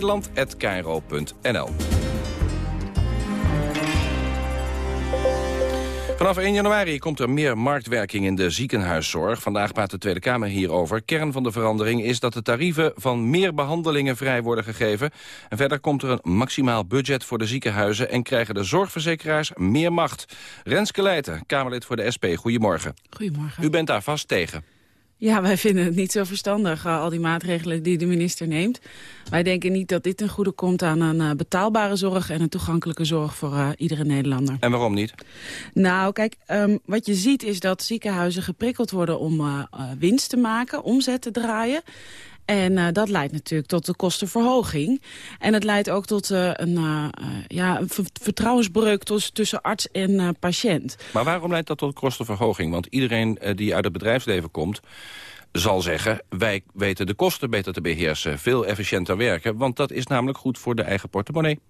Vanaf 1 januari komt er meer marktwerking in de ziekenhuiszorg. Vandaag praat de Tweede Kamer hierover. Kern van de verandering is dat de tarieven van meer behandelingen vrij worden gegeven. En verder komt er een maximaal budget voor de ziekenhuizen... en krijgen de zorgverzekeraars meer macht. Renske Leijten, Kamerlid voor de SP, goedemorgen. Goedemorgen. U bent daar vast tegen. Ja, wij vinden het niet zo verstandig, uh, al die maatregelen die de minister neemt. Wij denken niet dat dit ten goede komt aan een uh, betaalbare zorg... en een toegankelijke zorg voor uh, iedere Nederlander. En waarom niet? Nou, kijk, um, wat je ziet is dat ziekenhuizen geprikkeld worden om winst te maken, omzet te draaien. En uh, dat leidt natuurlijk tot de kostenverhoging. En het leidt ook tot uh, een, uh, ja, een vertrouwensbreuk tussen arts en patiënt. Maar waarom leidt dat tot kostenverhoging? Want iedereen die uit het bedrijfsleven komt zal zeggen... wij weten de kosten beter te beheersen, veel efficiënter werken... want dat is namelijk goed voor de eigen portemonnee.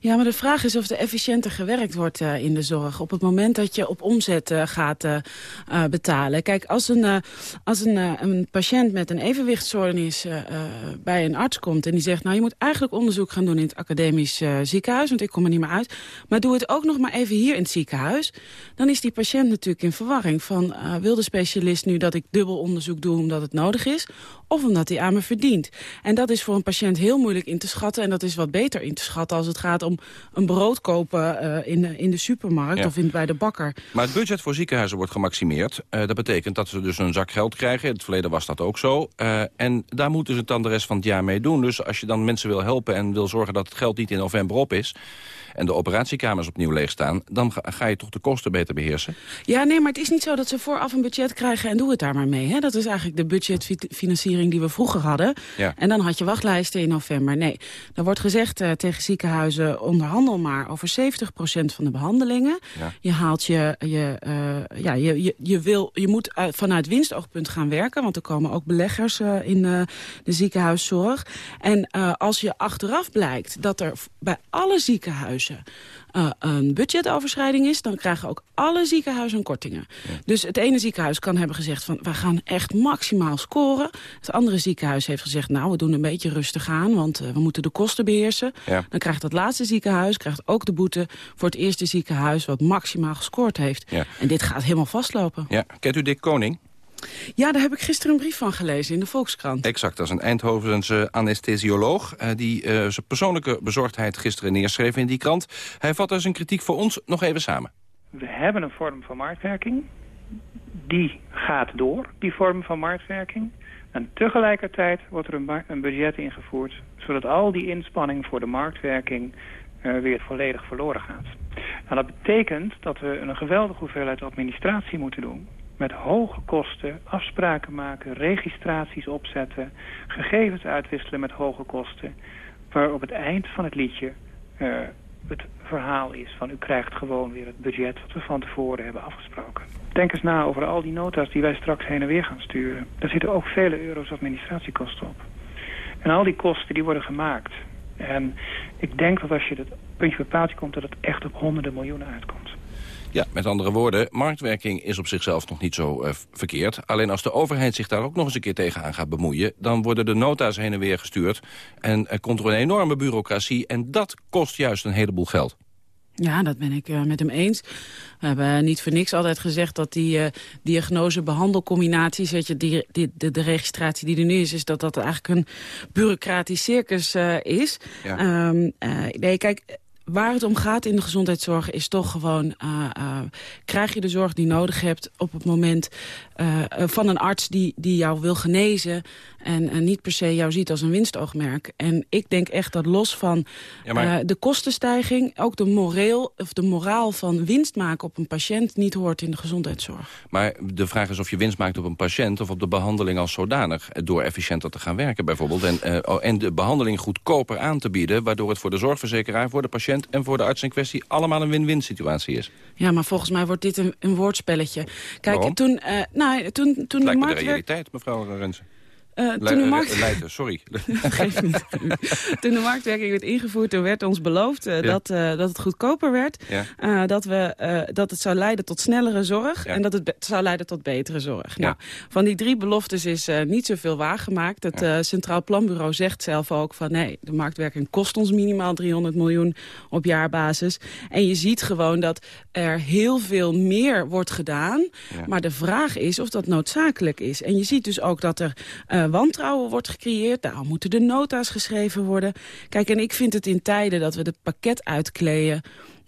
Ja, maar de vraag is of er efficiënter gewerkt wordt uh, in de zorg. Op het moment dat je op omzet uh, gaat uh, betalen. Kijk, als een, als een, een patiënt met een evenwichtstoornis bij een arts komt... en die zegt, nou, je moet eigenlijk onderzoek gaan doen in het academisch ziekenhuis... want ik kom er niet meer uit, maar doe het ook nog maar even hier in het ziekenhuis... dan is die patiënt natuurlijk in verwarring van... wil de specialist nu dat ik dubbel onderzoek doe omdat het nodig is... of omdat hij aan me verdient. En dat is voor een patiënt heel moeilijk in te schatten... en dat is wat beter in te schatten als het gaat om een brood kopen uh, in, in de supermarkt of in, bij de bakker. Maar het budget voor ziekenhuizen wordt gemaximeerd. Uh, dat betekent dat ze dus een zak geld krijgen. In het verleden was dat ook zo. Uh, en daar moeten ze het dan de rest van het jaar mee doen. Dus als je dan mensen wil helpen en wil zorgen dat het geld niet in november op is en de operatiekamers opnieuw leeg staan... dan ga, je toch de kosten beter beheersen? Ja, nee, maar het is niet zo dat ze vooraf een budget krijgen en doe het daar maar mee. Hè? Dat is eigenlijk de budgetfinanciering die we vroeger hadden. Ja. En dan had je wachtlijsten in november. Nee, dan wordt gezegd uh, tegen ziekenhuizen... onderhandel maar over 70% van de behandelingen. Ja. Je haalt je... je uh, ja, je, je, je, wil, je moet vanuit winstoogpunt gaan werken... want er komen ook beleggers in de ziekenhuiszorg. En als je achteraf blijkt dat er bij alle ziekenhuizen uh, een budgetoverschrijding is... dan krijgen ook alle ziekenhuizen kortingen. Dus het ene ziekenhuis kan hebben gezegd van... we gaan echt maximaal scoren. Het andere ziekenhuis heeft gezegd... nou, we doen een beetje rustig aan, want uh, we moeten de kosten beheersen. Dan krijgt dat laatste ziekenhuis krijgt ook de boete... voor het eerste ziekenhuis wat maximaal gescoord heeft. En dit gaat helemaal vastlopen. Ja. Kent u Dick Koning? Ja, daar heb ik gisteren een brief van gelezen in de Volkskrant. Exact, dat is een Eindhovense anesthesioloog... Uh, die uh, zijn persoonlijke bezorgdheid gisteren neerschreef in die krant. Hij vat dus een kritiek voor ons nog even samen. We hebben een vorm van marktwerking. Die gaat door, die vorm van marktwerking. En tegelijkertijd wordt er een, een budget ingevoerd... zodat al die inspanning voor de marktwerking uh, weer volledig verloren gaat. En dat betekent dat we een geweldige hoeveelheid administratie moeten doen met hoge kosten afspraken maken, registraties opzetten, gegevens uitwisselen met hoge kosten, waar op het eind van het liedje uh, het verhaal is van u krijgt gewoon weer het budget wat we van tevoren hebben afgesproken. Denk eens na over al die nota's die wij straks heen en weer gaan sturen. Daar zitten ook vele euro's administratiekosten op. En al die kosten die worden gemaakt. En ik denk dat als je het puntje bij paaltje komt dat het echt op honderden miljoenen uitkomt. Ja, met andere woorden, marktwerking is op zichzelf nog niet zo uh, verkeerd. Alleen als de overheid zich daar ook nog eens een keer tegenaan gaat bemoeien... dan worden de nota's heen en weer gestuurd. En er komt er een enorme bureaucratie. En dat kost juist een heleboel geld. Ja, dat ben ik uh, met hem eens. We hebben niet voor niks altijd gezegd dat die uh, diagnose-behandelcombinaties... Die, die, de, de, registratie die er nu is, is dat dat eigenlijk een bureaucratisch circus uh, is. Ja. Um, nee, kijk, waar het om gaat in de gezondheidszorg is toch gewoon... Uh, uh, krijg je de zorg die nodig hebt op het moment uh, van een arts die, die jou wil genezen... En, en, niet per se jou ziet als een winstoogmerk. En ik denk echt dat los van ja, maar... de kostenstijging... ook de, moreel, of de moraal van winst maken op een patiënt niet hoort in de gezondheidszorg. Maar de vraag is of je winst maakt op een patiënt... of op de behandeling als zodanig. Door efficiënter te gaan werken bijvoorbeeld. En, en de behandeling goedkoper aan te bieden... waardoor het voor de zorgverzekeraar, voor de patiënt en voor de arts in kwestie allemaal een win-win situatie is. Ja, maar volgens mij wordt dit een, een woordspelletje. Kijk, toen, uh, nou, toen, toen de markt... de realiteit, mevrouw Rensen. Uh, toen de markt... Leiden, sorry. toen de marktwerking werd ingevoerd, toen werd ons beloofd uh, dat, uh, dat het goedkoper werd. Ja. dat, we, dat het zou leiden tot snellere zorg ja. en dat het zou leiden tot betere zorg. Nou, van die drie beloftes is niet zoveel waargemaakt. Het Centraal Planbureau zegt zelf ook van nee, de marktwerking kost ons minimaal 300 miljoen op jaarbasis. En je ziet gewoon dat er heel veel meer wordt gedaan. Maar de vraag is of dat noodzakelijk is. En je ziet dus ook dat er wantrouwen wordt gecreëerd. Daarom moeten de nota's geschreven worden. Kijk, en ik vind het in tijden dat we het pakket uitkleden...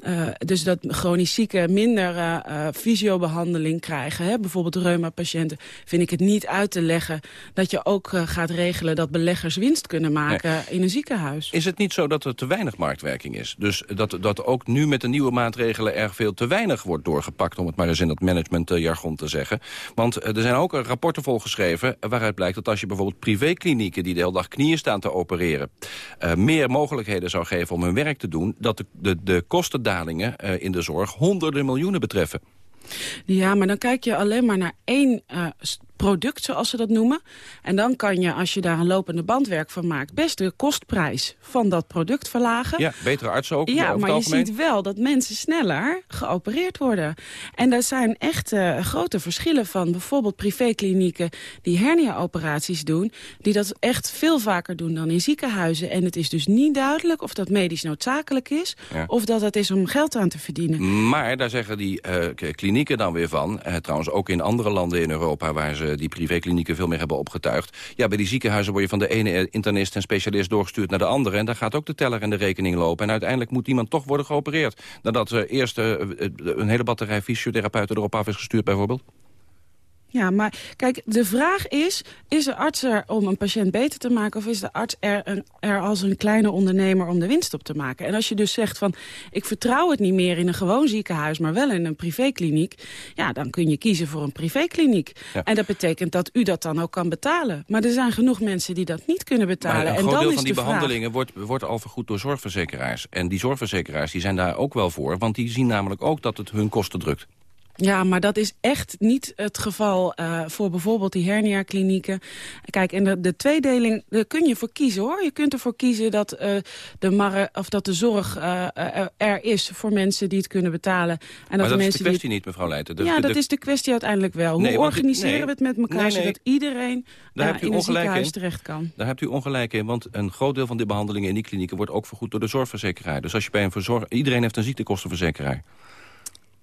Uh, dus dat chronisch zieken minder uh, fysiobehandeling krijgen. Hè? Bijvoorbeeld reuma-patiënten vind ik het niet uit te leggen... dat je ook gaat regelen dat beleggers winst kunnen maken nee. in een ziekenhuis. Is het niet zo dat er te weinig marktwerking is? Dus dat, dat ook nu met de nieuwe maatregelen erg veel te weinig wordt doorgepakt... om het maar eens in dat managementjargon te zeggen. Want er zijn ook rapporten volgeschreven waaruit blijkt dat als je bijvoorbeeld privéklinieken... die de hele dag knieën staan te opereren... meer mogelijkheden zou geven om hun werk te doen... dat de, de, de kosten dalingen uh, in de zorg honderden miljoenen betreffen. Ja, maar dan kijk je alleen maar naar één uh, product, zoals ze dat noemen. En dan kan je, als je daar een lopende bandwerk van maakt... best de kostprijs van dat product verlagen. Ja, betere artsen ook. Ja, maar je ziet wel dat mensen sneller geopereerd worden. En er zijn echt eh, grote verschillen van bijvoorbeeld privéklinieken... die hernia-operaties doen, die dat echt veel vaker doen dan in ziekenhuizen. En het is dus niet duidelijk of dat medisch noodzakelijk is... Ja. of dat het is om geld aan te verdienen. Maar daar zeggen die eh, klinieken dan weer van... eh, trouwens ook in andere landen in Europa... waar ze die privéklinieken veel meer hebben opgetuigd... ja, bij die ziekenhuizen word je van de ene eh, internist en specialist doorgestuurd naar de andere... en daar gaat ook de teller en de rekening lopen. En uiteindelijk moet iemand toch worden geopereerd... nadat ze eerst eh, eh, een hele batterij fysiotherapeuten erop af is gestuurd bijvoorbeeld. Ja, maar kijk, de vraag is... is de arts er om een patiënt beter te maken... of is de arts er, een, er als een kleine ondernemer om de winst op te maken? En als je dus zegt van... ik vertrouw het niet meer in een gewoon ziekenhuis... maar wel in een privékliniek... ja, dan kun je kiezen voor een privékliniek. Ja. En dat betekent dat u dat dan ook kan betalen. Maar er zijn genoeg mensen die dat niet kunnen betalen. Maar een en groot dan deel van die de behandelingen wordt, wordt al vergoed door zorgverzekeraars. En die zorgverzekeraars die zijn daar ook wel voor... want die zien namelijk ook dat het hun kosten drukt. Ja, maar dat is echt niet het geval eh, voor bijvoorbeeld die hernia-klinieken. Kijk, en de, de tweedeling, daar kun je voor kiezen hoor. Je kunt ervoor kiezen dat, eh, de, marre, of dat de zorg eh, er, is voor mensen die het kunnen betalen. En dat maar de dat is mensen de die kwestie niet, mevrouw Leijten. De- ja, de- dat de- is de kwestie uiteindelijk wel. Nee, Hoe organiseren nee. we het met elkaar Nee, zodat iedereen Daar in een ziekenhuis in. terecht kan? Daar hebt u ongelijk in, want een groot deel van die behandelingen in die klinieken wordt ook vergoed door de zorgverzekeraar. Dus als je bij een verzorg... Iedereen heeft een ziektekostenverzekeraar.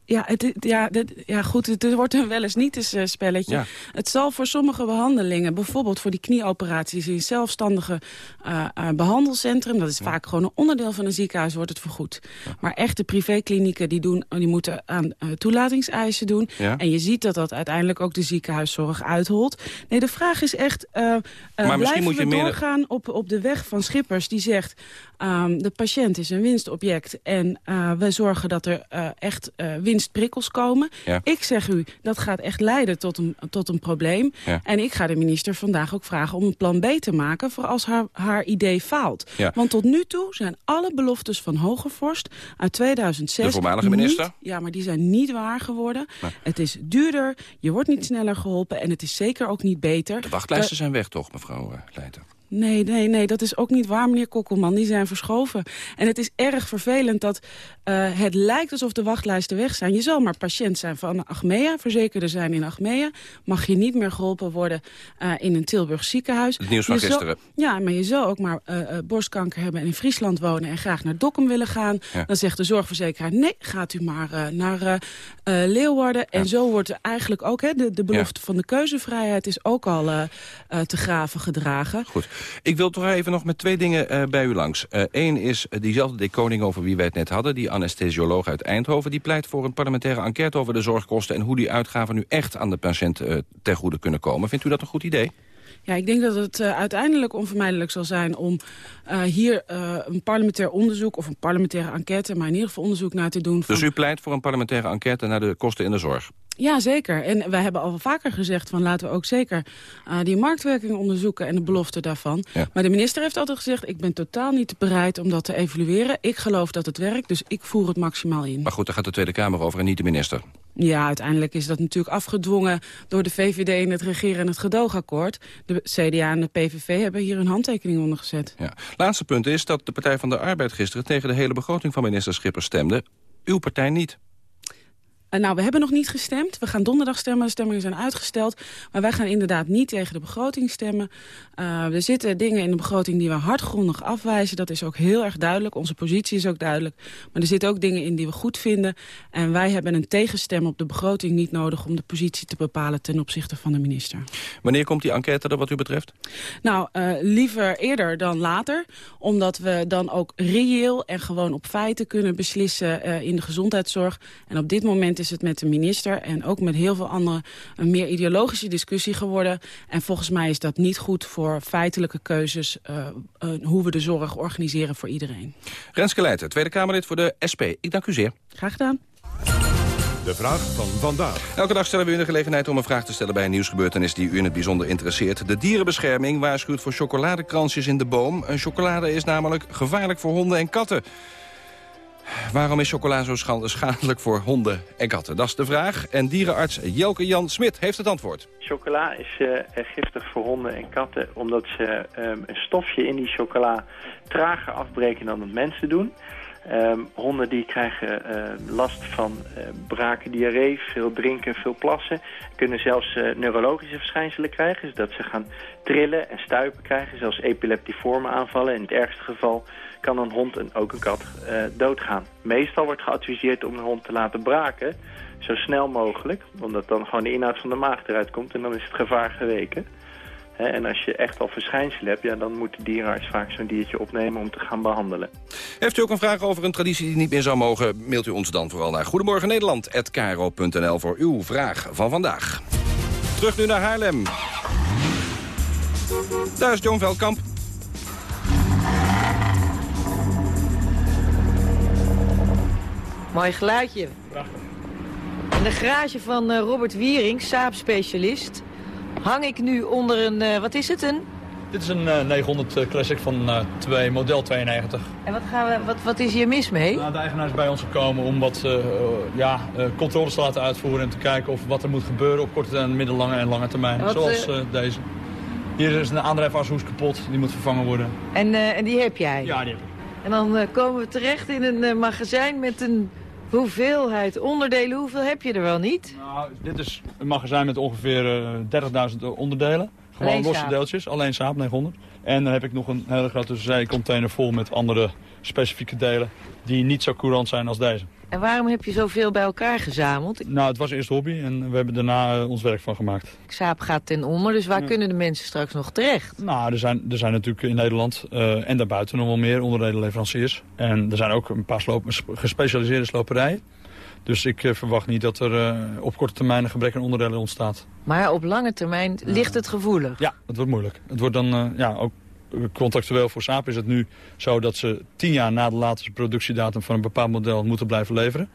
Ja, het, ja, dit- ja, goed, het wordt een wel eens niet eens eh, spelletje. Ja. Het zal voor sommige behandelingen, bijvoorbeeld voor die knieoperaties... in zelfstandige eh, eh, behandelcentrum, dat is vaak gewoon een onderdeel van een ziekenhuis, wordt het vergoed. Maar echte privéklinieken, die, doen, die moeten aan toelatingseisen doen. En je ziet dat dat uiteindelijk ook de ziekenhuiszorg uitholt. Nee, de vraag is echt, misschien blijven moet je we meer- doorgaan op, op de weg van Schippers... die zegt, ehm, de patiënt is een winstobject... en eh, we zorgen dat er eh, echt eh, winstprikkels komen. Ja. Ik zeg u, dat gaat echt leiden tot een, tot een probleem. Ja. En ik ga de minister vandaag ook vragen om een plan B te maken... voor als haar, haar idee faalt. Ja. Want tot nu toe zijn alle beloftes van Hogevorst uit 2006... De voormalige minister? niet- ja, maar die zijn niet waar geworden. Nee. Het is duurder, je wordt niet sneller geholpen... en het is zeker ook niet beter. De wachtlijsten zijn weg toch, mevrouw Leijten? Nee, nee, nee, dat is ook niet waar, meneer Kokkelman. Die zijn verschoven. En het is erg vervelend dat eh, het lijkt alsof de wachtlijsten weg zijn. Je zal maar patiënt zijn van Achmea, verzekerde zijn in Achmea. Mag je niet meer geholpen worden eh, in een Tilburg ziekenhuis. Het nieuws van Je zal- gisteren. ja, maar je zal ook maar eh, borstkanker hebben en in Friesland wonen... en graag naar Dokkum willen gaan. Ja. Dan zegt de zorgverzekeraar, nee, gaat u maar naar Leeuwarden. En zo wordt er eigenlijk ook, hè, de, de belofte van de keuzevrijheid... is ook al te graven gedragen. Goed. Ik wil toch even nog met twee dingen eh, bij u langs. Eén is eh, diezelfde de koning over wie wij het net hadden... die anesthesioloog uit Eindhoven. Die pleit voor een parlementaire enquête over de zorgkosten... en hoe die uitgaven nu echt aan de patiënt eh, ten goede kunnen komen. Vindt u dat een goed idee? Ja, ik denk dat het eh, uiteindelijk onvermijdelijk zal zijn om eh, hier eh, een parlementair onderzoek of een parlementaire enquête, maar in ieder geval onderzoek naar te doen. Van... Dus u pleit voor een parlementaire enquête naar de kosten in de zorg? Ja, zeker. En wij hebben al vaker gezegd van laten we ook zeker eh, die marktwerking onderzoeken en de belofte daarvan. Ja. Maar de minister heeft altijd gezegd, ik ben totaal niet bereid om dat te evalueren. Ik geloof dat het werkt, dus ik voer het maximaal in. Maar goed, daar gaat de Tweede Kamer over en niet de minister. Ja, uiteindelijk is dat natuurlijk afgedwongen door de VVD in het regeren en het gedoogakkoord. De CDA en de PVV hebben hier hun handtekening onder gezet. Ja. Laatste punt is dat de Partij van de Arbeid gisteren... tegen de hele begroting van minister Schippers stemde. Uw partij niet. Eh, nou, we hebben nog niet gestemd. We gaan donderdag stemmen. De stemmingen zijn uitgesteld. Maar wij gaan inderdaad niet tegen de begroting stemmen. Eh, er zitten dingen in de begroting die we hardgrondig afwijzen. Dat is ook heel erg duidelijk. Onze positie is ook duidelijk. Maar er zitten ook dingen in die we goed vinden. En wij hebben een tegenstem op de begroting niet nodig... om de positie te bepalen ten opzichte van de minister. Wanneer komt die enquête er wat u betreft? Nou, eh, liever eerder dan later. Omdat we dan ook reëel en gewoon op feiten kunnen beslissen eh, in de gezondheidszorg. En op dit moment is het met de minister en ook met heel veel anderen... een meer ideologische discussie geworden. En volgens mij is dat niet goed voor feitelijke keuzes... eh, eh, hoe we de zorg organiseren voor iedereen. Renske Leijten, Tweede Kamerlid voor de SP. Ik dank u zeer. Graag gedaan. De vraag van vandaag. Elke dag stellen we u de gelegenheid om een vraag te stellen bij een nieuwsgebeurtenis die u in het bijzonder interesseert. De dierenbescherming waarschuwt voor chocoladekransjes in de boom. Een chocolade is namelijk gevaarlijk voor honden en katten. Waarom is chocola zo schadelijk voor honden en katten? Dat is de vraag. En dierenarts Jelke Jan Smit heeft het antwoord. Chocola is uh, giftig voor honden en katten... omdat ze um, een stofje in die chocola trager afbreken dan het mensen doen... Um, honden die krijgen uh, last van uh, braken, diarree, veel drinken, veel plassen. Kunnen zelfs uh, neurologische verschijnselen krijgen. Dus dat ze gaan trillen en stuipen krijgen. Zelfs epileptiforme aanvallen. In het ergste geval kan een hond en ook een kat doodgaan. Meestal wordt geadviseerd om een hond te laten braken. Zo snel mogelijk. Omdat dan gewoon de inhoud van de maag eruit komt. En dan is het gevaar geweken. En als je echt al verschijnselen hebt, ja, dan moet de dierenarts vaak zo'n diertje opnemen om te gaan behandelen. Heeft u ook een vraag over een traditie die niet meer zou mogen, mailt u ons dan vooral naar Goedemorgen Nederland@kro.nl voor uw vraag van vandaag. Terug nu naar Haarlem. Daar is John Veldkamp. Mooi geluidje. Prachtig. In de garage van uh, Robert Wiering, saapspecialist hang ik nu onder een, uh, wat is het, een? Dit is een uh, 900 uh, Classic van uh, 2, model 92. En wat, gaan we, wat, wat is hier mis mee? Nou, de eigenaar is bij ons gekomen om wat ja, controles te laten uitvoeren... en te kijken of wat er moet gebeuren op korte en middellange en lange termijn. Wat, zoals deze. Hier is een aandrijfashoes kapot, die moet vervangen worden. En, en die heb jij? Ja, die heb ik. En dan komen we terecht in een magazijn met een hoeveelheid onderdelen. Hoeveel heb je er wel niet? Nou, dit is een magazijn met ongeveer uh, 30.000 onderdelen. Gewoon losse saap. deeltjes, alleen Saab 900. En dan heb ik nog een hele grote zijcontainer vol met andere specifieke delen... die niet zo courant zijn als deze. En waarom heb je zoveel bij elkaar gezameld? Nou, het was eerst hobby en we hebben daarna uh, ons werk van gemaakt. Saap gaat ten onder, dus waar ja. kunnen de mensen straks nog terecht? Nou, er zijn, er zijn natuurlijk in Nederland uh, en daarbuiten nog wel meer onderdelenleveranciers. En er zijn ook een paar sloop, gespecialiseerde sloperijen. Dus ik uh, verwacht niet dat er op korte termijn een gebrek aan onderdelen ontstaat. Maar op lange termijn ligt het gevoelig? Ja, het wordt moeilijk. Het wordt dan ja, ook contractueel voor Saab is het nu zo dat ze tien jaar na de laatste productiedatum van een bepaald model moeten blijven leveren.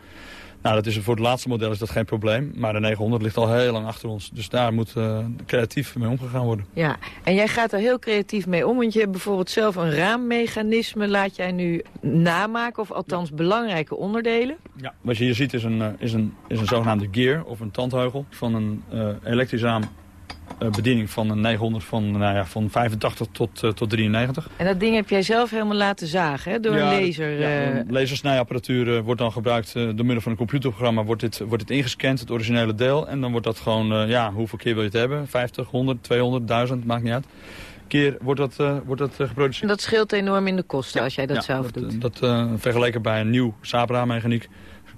Nou, dat is, voor het laatste model is dat geen probleem. Maar de 900 ligt al heel lang achter ons. Dus daar moet uh, creatief mee omgegaan worden. Ja, en jij gaat er heel creatief mee om. Want je hebt bijvoorbeeld zelf een raammechanisme. Laat jij nu namaken, of althans ja. belangrijke onderdelen. Ja, wat je hier ziet is een, uh, is een, is een zogenaamde gear of een tandheugel van een uh, elektrisch raam bediening van een 900 van, nou ja, van 85 tot, uh, tot 93. En dat ding heb jij zelf helemaal laten zagen, hè? door ja, een laser? Ja, een lasersnijapparatuur wordt dan gebruikt door middel van een computerprogramma. Wordt dit, wordt dit ingescand, het originele deel. En dan wordt dat gewoon, ja, hoeveel keer wil je het hebben? 50, 100, 200, 1000, maakt niet uit. Keer wordt dat, wordt dat geproduceerd. En dat scheelt enorm in de kosten ja, als jij dat zelf dat, doet? Dat vergeleken bij een nieuw Sabra-mechaniek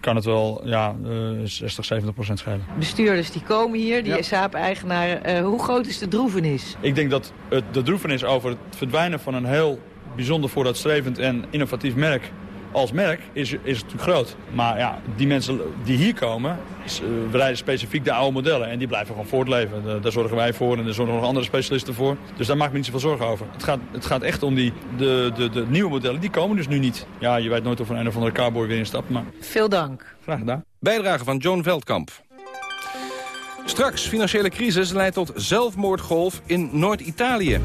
kan het wel ja, uh, 60, 70 procent schelen. Bestuurders die komen hier, die ja. Saab-eigenaren. Uh, hoe groot is de droevenis? Ik denk dat het, de droevenis over het verdwijnen van een heel bijzonder vooruitstrevend en innovatief merk als merk is, is natuurlijk groot. Maar ja, die mensen die hier komen, we rijden specifiek de oude modellen. En die blijven gewoon voortleven. Daar zorgen wij voor en er zorgen nog andere specialisten voor. Dus daar maak ik me niet zoveel zorgen over. Het gaat, het gaat echt om die, de, de, de nieuwe modellen. Die komen dus nu niet. Ja, je weet nooit of er een of andere cowboy weer instapt. Maar... Veel dank. Graag gedaan. Bijdrage van John Veldkamp. Straks, financiële crisis leidt tot zelfmoordgolf in Noord-Italië.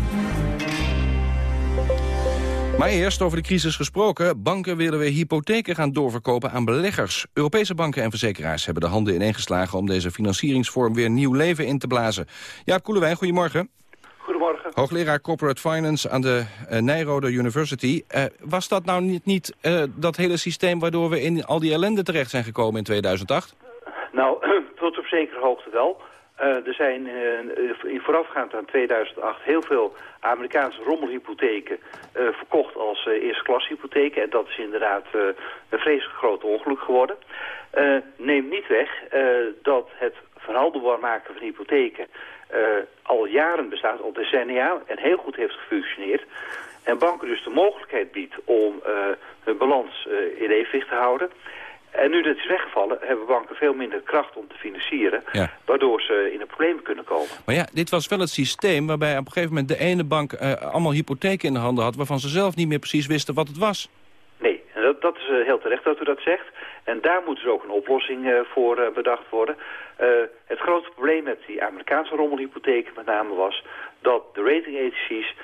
Maar eerst over de crisis gesproken. Banken willen weer hypotheken gaan doorverkopen aan beleggers. Europese banken en verzekeraars hebben de handen ineengeslagen... om deze financieringsvorm weer nieuw leven in te blazen. Jaap Koelewijn, goedemorgen. Goedemorgen. Hoogleraar Corporate Finance aan de uh, Nijrode University. Uh, was dat nou niet, niet uh, dat hele systeem waardoor we in al die ellende terecht zijn gekomen in 2008? Nou, tot op zekere hoogte wel. Uh, er zijn uh, voorafgaand aan 2008 heel veel Amerikaanse rommelhypotheken uh, verkocht als eerste klas hypotheken. En dat is inderdaad een vreselijk groot ongeluk geworden. neem niet weg dat het verhandelbaar maken van hypotheken al jaren bestaat, al decennia, en heel goed heeft gefunctioneerd. En banken dus de mogelijkheid biedt om hun balans in evenwicht te houden. En nu dat is weggevallen, hebben banken veel minder kracht om te financieren... Ja. waardoor ze in de problemen kunnen komen. Maar ja, dit was wel het systeem waarbij op een gegeven moment de ene bank... Uh, allemaal hypotheken in de handen had... waarvan ze zelf niet meer precies wisten wat het was. Dat, dat is uh, heel terecht dat u dat zegt. En daar moet dus ook een oplossing uh, voor bedacht worden. het grote probleem met die Amerikaanse rommelhypotheken met name was... dat de rating agencies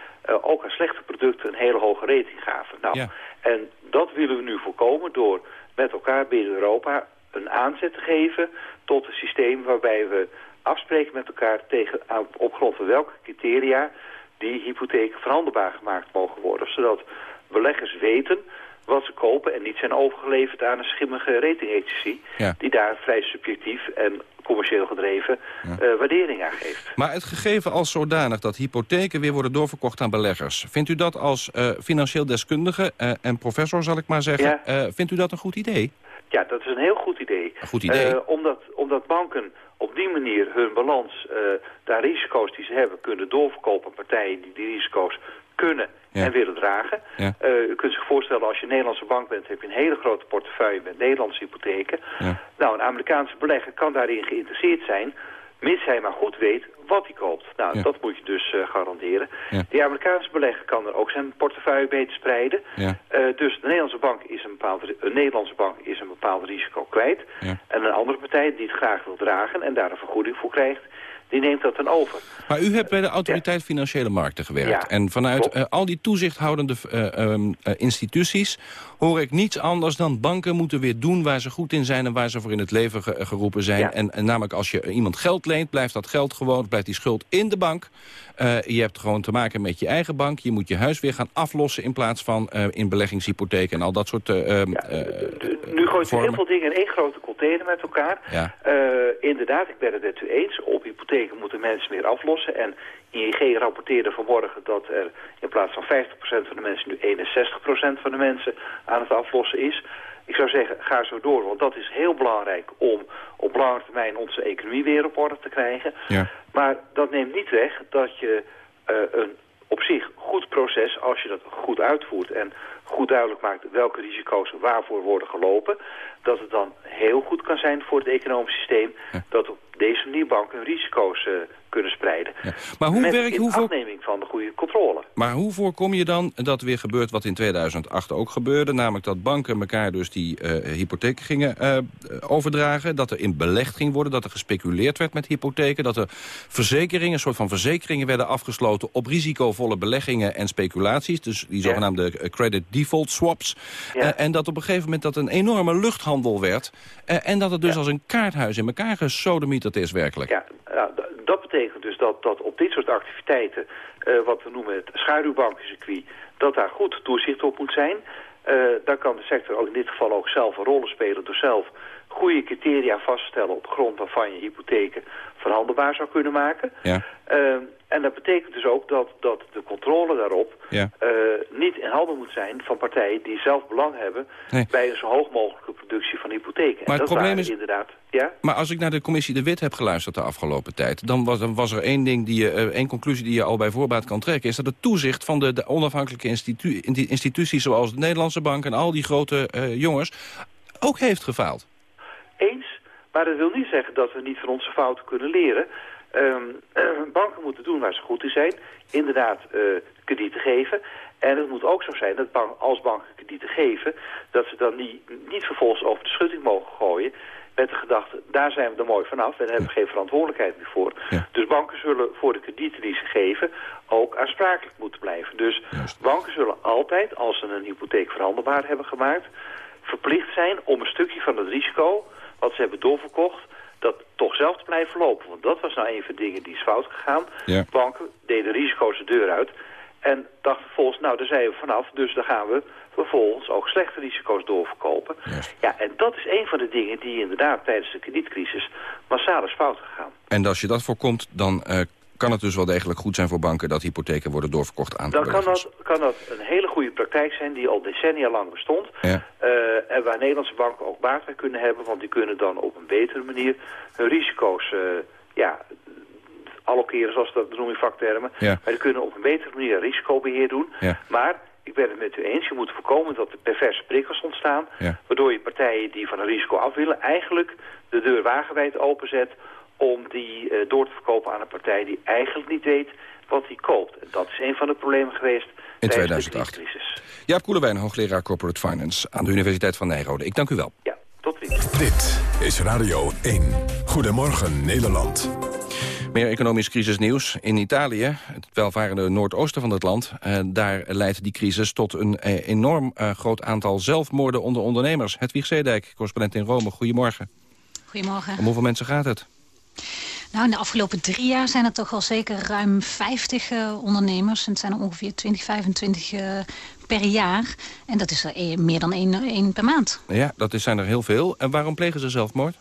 ook aan slechte producten een hele hoge rating gaven. Nou, ja. En dat willen we nu voorkomen door met elkaar binnen Europa een aanzet te geven tot een systeem waarbij we afspreken met elkaar tegen, op grond van welke criteria die hypotheken verhandelbaar gemaakt mogen worden. Zodat beleggers weten wat ze kopen en niet zijn overgeleverd aan een schimmige ratingagency... die daar vrij subjectief en commercieel gedreven eh, waardering aan geeft. Maar het gegeven als zodanig dat hypotheken weer worden doorverkocht aan beleggers... vindt u dat als uh, financieel deskundige uh, en professor, zal ik maar zeggen... vindt u dat een goed idee? Ja, dat is een heel goed idee. Een goed idee? omdat, omdat banken op die manier hun balans, daar risico's die ze hebben... kunnen doorverkopen aan partijen die die risico's kunnen en willen dragen. Ja. Uh, u kunt zich voorstellen, als je een Nederlandse bank bent... heb je een hele grote portefeuille met Nederlandse hypotheken. Ja. Nou, een Amerikaanse belegger kan daarin geïnteresseerd zijn... mits hij maar goed weet wat hij koopt. Nou, dat moet je dus uh, garanderen. Die Amerikaanse belegger kan er ook zijn portefeuille beter spreiden. Uh, dus de Nederlandse bank is een, bepaald, een Nederlandse bank is een bepaald risico kwijt. En een andere partij die het graag wil dragen en daar een vergoeding voor krijgt die neemt dat dan over. Maar u hebt bij de Autoriteit Financiële Markten gewerkt. Ja, en vanuit uh, al die toezichthoudende uh, um, uh, instituties hoor ik niets anders dan banken moeten weer doen waar ze goed in zijn en waar ze voor in het leven ge geroepen zijn. Ja. En, en, namelijk als je iemand geld leent, blijft dat geld gewoon, blijft die schuld in de bank. je hebt gewoon te maken met je eigen bank. Je moet je huis weer gaan aflossen in plaats van in beleggingshypotheken en al dat soort ja, Nu gooit u heel veel dingen in één grote container met elkaar. Inderdaad, ik ben het met u eens. Op hypotheken moeten mensen meer aflossen. En ING rapporteerde vanmorgen dat er in plaats van 50% van de mensen nu 61% van de mensen aan het aflossen is. Ik zou zeggen, ga zo door, want dat is heel belangrijk om op lange termijn onze economie weer op orde te krijgen. Ja. Maar dat neemt niet weg dat je uh, een op zich goed proces, als je dat goed uitvoert en goed duidelijk maakt welke risico's waarvoor worden gelopen, dat het dan heel goed kan zijn voor het economisch systeem ja. dat deze manier banken risico's uh, kunnen spreiden. Ja. Maar hoe werkt hoe afneming van de goede controle. Maar hoe voorkom je dan dat weer gebeurt wat in 2008 ook gebeurde? Namelijk dat banken elkaar dus die uh, hypotheken gingen uh, overdragen. Dat er in belegd ging worden, dat er gespeculeerd werd met hypotheken. Dat er verzekeringen, een soort van verzekeringen werden afgesloten... op risicovolle beleggingen en speculaties. Dus die zogenaamde ja. credit default swaps. Ja. en dat op een gegeven moment dat een enorme luchthandel werd. en dat het dus als een kaarthuis in elkaar gesodemieterd is werkelijk. Ja, nou, dat betekent dus dat, dat op dit soort activiteiten, uh, wat we noemen het schaduwbankencircuit, dat daar goed toezicht op moet zijn. Uh, dan kan de sector ook in dit geval ook zelf een rol spelen door zelf goede criteria vaststellen op grond waarvan je hypotheken verhandelbaar zou kunnen maken. Ja. Uh, en dat betekent dus ook dat, dat de controle daarop ja. uh, niet in handen moet zijn van partijen die zelf belang hebben nee. bij een zo hoog mogelijke productie van hypotheken. Maar en het dat probleem is inderdaad. Ja? Maar als ik naar de commissie De Wit heb geluisterd de afgelopen tijd... dan was, dan was er één ding, die je, uh, één conclusie die je al bij voorbaat kan trekken... is dat het toezicht van de, de onafhankelijke institu instituties... zoals de Nederlandse Bank en al die grote uh, jongens... ook heeft gefaald. Eens, maar dat wil niet zeggen dat we niet van onze fouten kunnen leren. Um, uh, banken moeten doen waar ze goed in zijn. Inderdaad, uh, kredieten geven. En het moet ook zo zijn dat bank, als banken kredieten geven... dat ze dan niet, niet vervolgens over de schutting mogen gooien... met de gedachte, daar zijn we er mooi vanaf... en daar hebben we geen verantwoordelijkheid meer voor. Ja. Dus banken zullen voor de kredieten die ze geven... ook aansprakelijk moeten blijven. Dus Juist. banken zullen altijd, als ze een hypotheek verhandelbaar hebben gemaakt... verplicht zijn om een stukje van het risico... wat ze hebben doorverkocht dat toch zelf te blijven lopen. Want dat was nou een van de dingen die is fout gegaan. Ja. Banken deden risico's de deur uit. En dachten vervolgens, nou daar zijn we vanaf. Dus dan gaan we vervolgens ook slechte risico's doorverkopen. Ja, en dat is een van de dingen die inderdaad tijdens de kredietcrisis massaal is fout gegaan. En als je dat voorkomt, dan uh, kan het dus wel degelijk goed zijn voor banken... dat hypotheken worden doorverkocht aan Dan kan dat, kan dat een hele goede praktijk zijn die al decennia lang bestond. Ja. Uh, en waar Nederlandse banken ook baat bij kunnen hebben. Want die kunnen dan op een betere manier hun risico's uh, ja, allokeren, zoals dat noem je vaktermen. Ja. Maar die kunnen op een betere manier risicobeheer doen. Ja. Maar ik ben het met u eens, je moet voorkomen dat er perverse prikkels ontstaan. Ja. Waardoor je partijen die van een risico af willen eigenlijk de deur wagenwijd openzet om die uh, door te verkopen aan een partij die eigenlijk niet weet wat hij koopt. En dat is een van de problemen geweest in 2008. Jaap Koelewijn, hoogleraar Corporate Finance aan de Universiteit van Nijrode. Ik dank u wel. Ja, tot ziens. Dit is Radio 1. Goedemorgen Nederland. Meer economisch crisisnieuws. In Italië, het welvarende noordoosten van het land... Eh, daar leidt die crisis tot een eh, enorm eh, groot aantal zelfmoorden onder ondernemers. Hedwig Zeedijk, correspondent in Rome. Goedemorgen. Goedemorgen. Om hoeveel mensen gaat het? Nou, in de afgelopen drie jaar zijn het toch al zeker ruim 50 uh, ondernemers. En het zijn er ongeveer 20, 25 uh, per jaar. En dat is er meer dan één, één per maand. Ja, dat is, zijn er heel veel. En waarom plegen ze zelfmoord?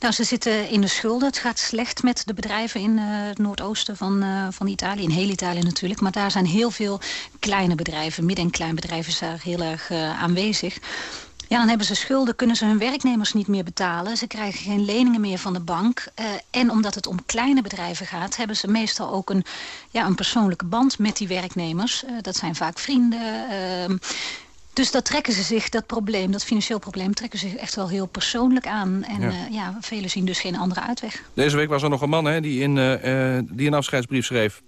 Nou, ze zitten in de schulden. Het gaat slecht met de bedrijven in uh, het noordoosten van, uh, van Italië. In heel Italië natuurlijk. Maar daar zijn heel veel kleine bedrijven. Midden- en kleinbedrijven zijn daar heel erg uh, aanwezig. Ja, dan hebben ze schulden, kunnen ze hun werknemers niet meer betalen. Ze krijgen geen leningen meer van de bank. Uh, en omdat het om kleine bedrijven gaat... hebben ze meestal ook een, ja, een persoonlijke band met die werknemers. Uh, dat zijn vaak vrienden... Uh, dus dat trekken ze zich, dat probleem, dat financieel probleem... trekken ze zich echt wel heel persoonlijk aan. En ja. Uh, ja velen zien dus geen andere uitweg. Deze week was er nog een man hè, die, in, uh, die een afscheidsbrief schreef.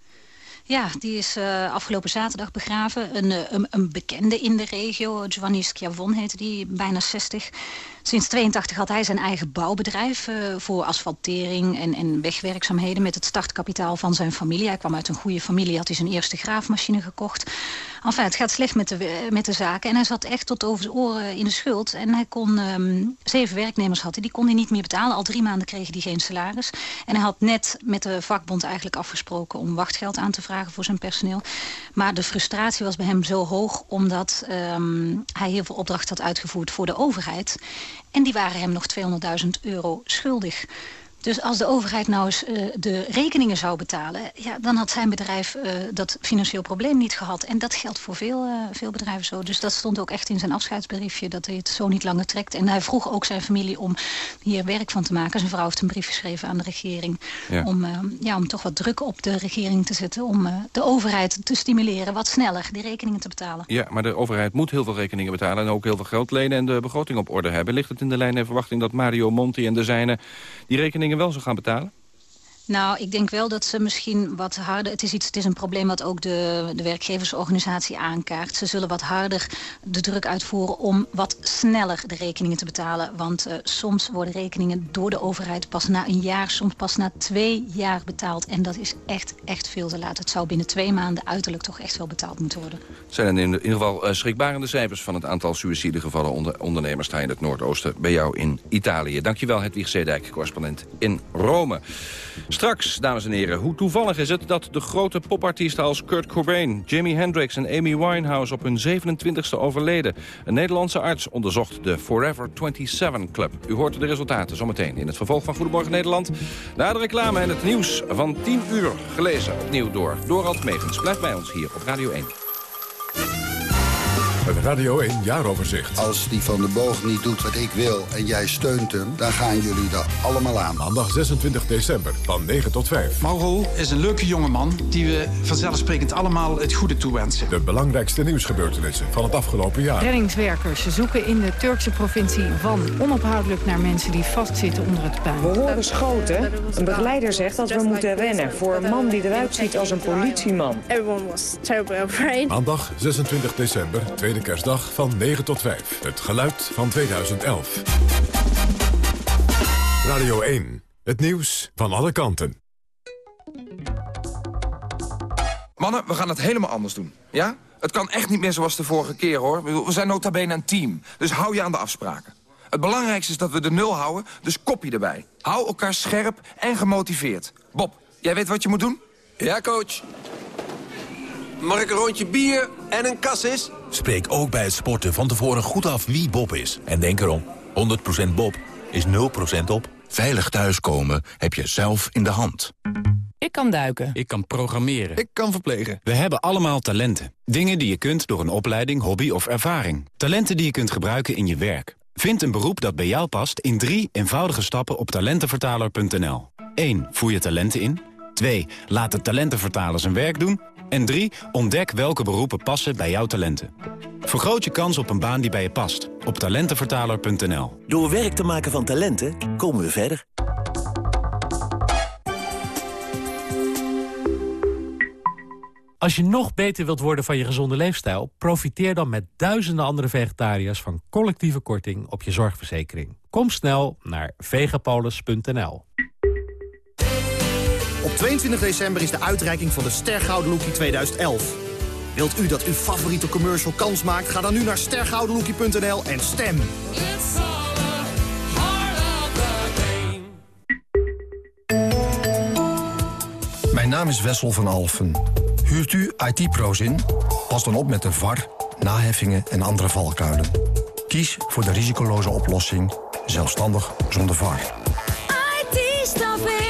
Ja, die is uh, afgelopen zaterdag begraven. Een, een, een, bekende in de regio, Giovanni Schiavon heette die, bijna 60. Sinds 82 had hij zijn eigen bouwbedrijf uh, voor asfaltering en, en wegwerkzaamheden met het startkapitaal van zijn familie. Hij kwam uit een goede familie, had hij zijn eerste graafmachine gekocht. Enfin, het gaat slecht met de, met de zaken en hij zat echt tot over zijn oren in de schuld. En hij kon, um, zeven werknemers had hij, die kon hij niet meer betalen. Al drie maanden kregen die geen salaris. En hij had net met de vakbond eigenlijk afgesproken om wachtgeld aan te vragen voor zijn personeel. Maar de frustratie was bij hem zo hoog omdat um, hij heel veel opdrachten had uitgevoerd voor de overheid. En die waren hem nog 200.000 euro schuldig. Dus als de overheid nou eens uh, de rekeningen zou betalen... Ja, dan had zijn bedrijf uh, dat financieel probleem niet gehad. En dat geldt voor veel, uh, veel bedrijven zo. Dus dat stond ook echt in zijn afscheidsbriefje... dat hij het zo niet langer trekt. En hij vroeg ook zijn familie om hier werk van te maken. Zijn vrouw heeft een brief geschreven aan de regering... Ja. Om, ja, om toch wat druk op de regering te zetten... om de overheid te stimuleren wat sneller die rekeningen te betalen. Ja, maar de overheid moet heel veel rekeningen betalen... en ook heel veel geld lenen en de begroting op orde hebben. Ligt het in de lijn en verwachting dat Mario Monti en de zijnen... die wel zo gaan betalen? Nou, ik denk wel dat ze misschien wat harder... Het is, iets, het is een probleem wat ook de, de werkgeversorganisatie aankaart. Ze zullen wat harder de druk uitvoeren om wat sneller de rekeningen te betalen. Want uh, soms worden rekeningen door de overheid pas na een jaar... soms pas na twee jaar betaald. En dat is echt, echt veel te laat. Het zou binnen twee maanden uiterlijk toch echt wel betaald moeten worden. Het zijn in ieder geval uh, schrikbarende cijfers... van het aantal suïcidegevallen onder ondernemers in het Noordoosten... bij jou in Italië. Dankjewel, Hedwig Zeedijk, correspondent in Rome. Straks, dames en heren, hoe toevallig is het dat de grote popartiesten als Kurt Cobain, Jimi Hendrix en Amy Winehouse op hun 27e overleden. Een Nederlandse arts onderzocht de Forever 27 Club. U hoort de resultaten zometeen in het vervolg van Goedemorgen Nederland. Na de reclame en het nieuws van 10 uur gelezen opnieuw door Dorald Megens. Blijf bij ons hier op Radio 1. Het Radio 1 jaaroverzicht. Als die van de boog niet doet wat ik wil en jij steunt hem... dan gaan jullie er allemaal aan. Maandag 26 december van 9 tot 5. Mauro is een leuke jongeman die we vanzelfsprekend allemaal het goede toewensen. De belangrijkste nieuwsgebeurtenissen van het afgelopen jaar. Reddingswerkers zoeken in de Turkse provincie Van onophoudelijk naar mensen die vastzitten onder het puin. We horen schoten. Een begeleider zegt dat we moeten rennen voor een man die eruit ziet als een politieman. Everyone was terribly afraid. Maandag 26 december, tweede kerstdag van 9 tot 5. Het geluid van 2011. Radio 1. Het nieuws van alle kanten. Mannen, we gaan het helemaal anders doen. Ja? Het kan echt niet meer zoals de vorige keer, hoor. We zijn nota bene een team. Dus hou je aan de afspraken. Het belangrijkste is dat we de nul houden, dus kopje erbij. Hou elkaar scherp en gemotiveerd. Bob, jij weet wat je moet doen? Ja, coach. Mag ik een rondje bier en een kassis? Spreek ook bij het sporten van tevoren goed af wie Bob is. En denk erom, 100% Bob is 0% op. Veilig thuiskomen heb je zelf in de hand. Ik kan duiken. Ik kan programmeren. Ik kan verplegen. We hebben allemaal talenten. Dingen die je kunt door een opleiding, hobby of ervaring. Talenten die je kunt gebruiken in je werk. Vind een beroep dat bij jou past in drie eenvoudige stappen op talentenvertaler.nl. 1. Voer je talenten in. 2. Laat de talentenvertaler zijn werk doen. En 3. Ontdek welke beroepen passen bij jouw talenten. Vergroot je kans op een baan die bij je past. Op talentenvertaler.nl. Door werk te maken van talenten komen we verder. Als je nog beter wilt worden van je gezonde leefstijl... profiteer dan met duizenden andere vegetariërs... van collectieve korting op je zorgverzekering. Kom snel naar vegapolis.nl. Op 22 december is de uitreiking van de Stergouden Lookie 2011. Wilt u dat uw favoriete commercial kans maakt? Ga dan nu naar stergoudenlookie.nl en stem. Mijn naam is Wessel van Alfen. Huurt u IT-pro's in? Pas dan op met de VAR, naheffingen en andere valkuilen. Kies voor de risicoloze oplossing, zelfstandig zonder VAR. IT-staffing.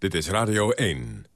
Dit is Radio 1.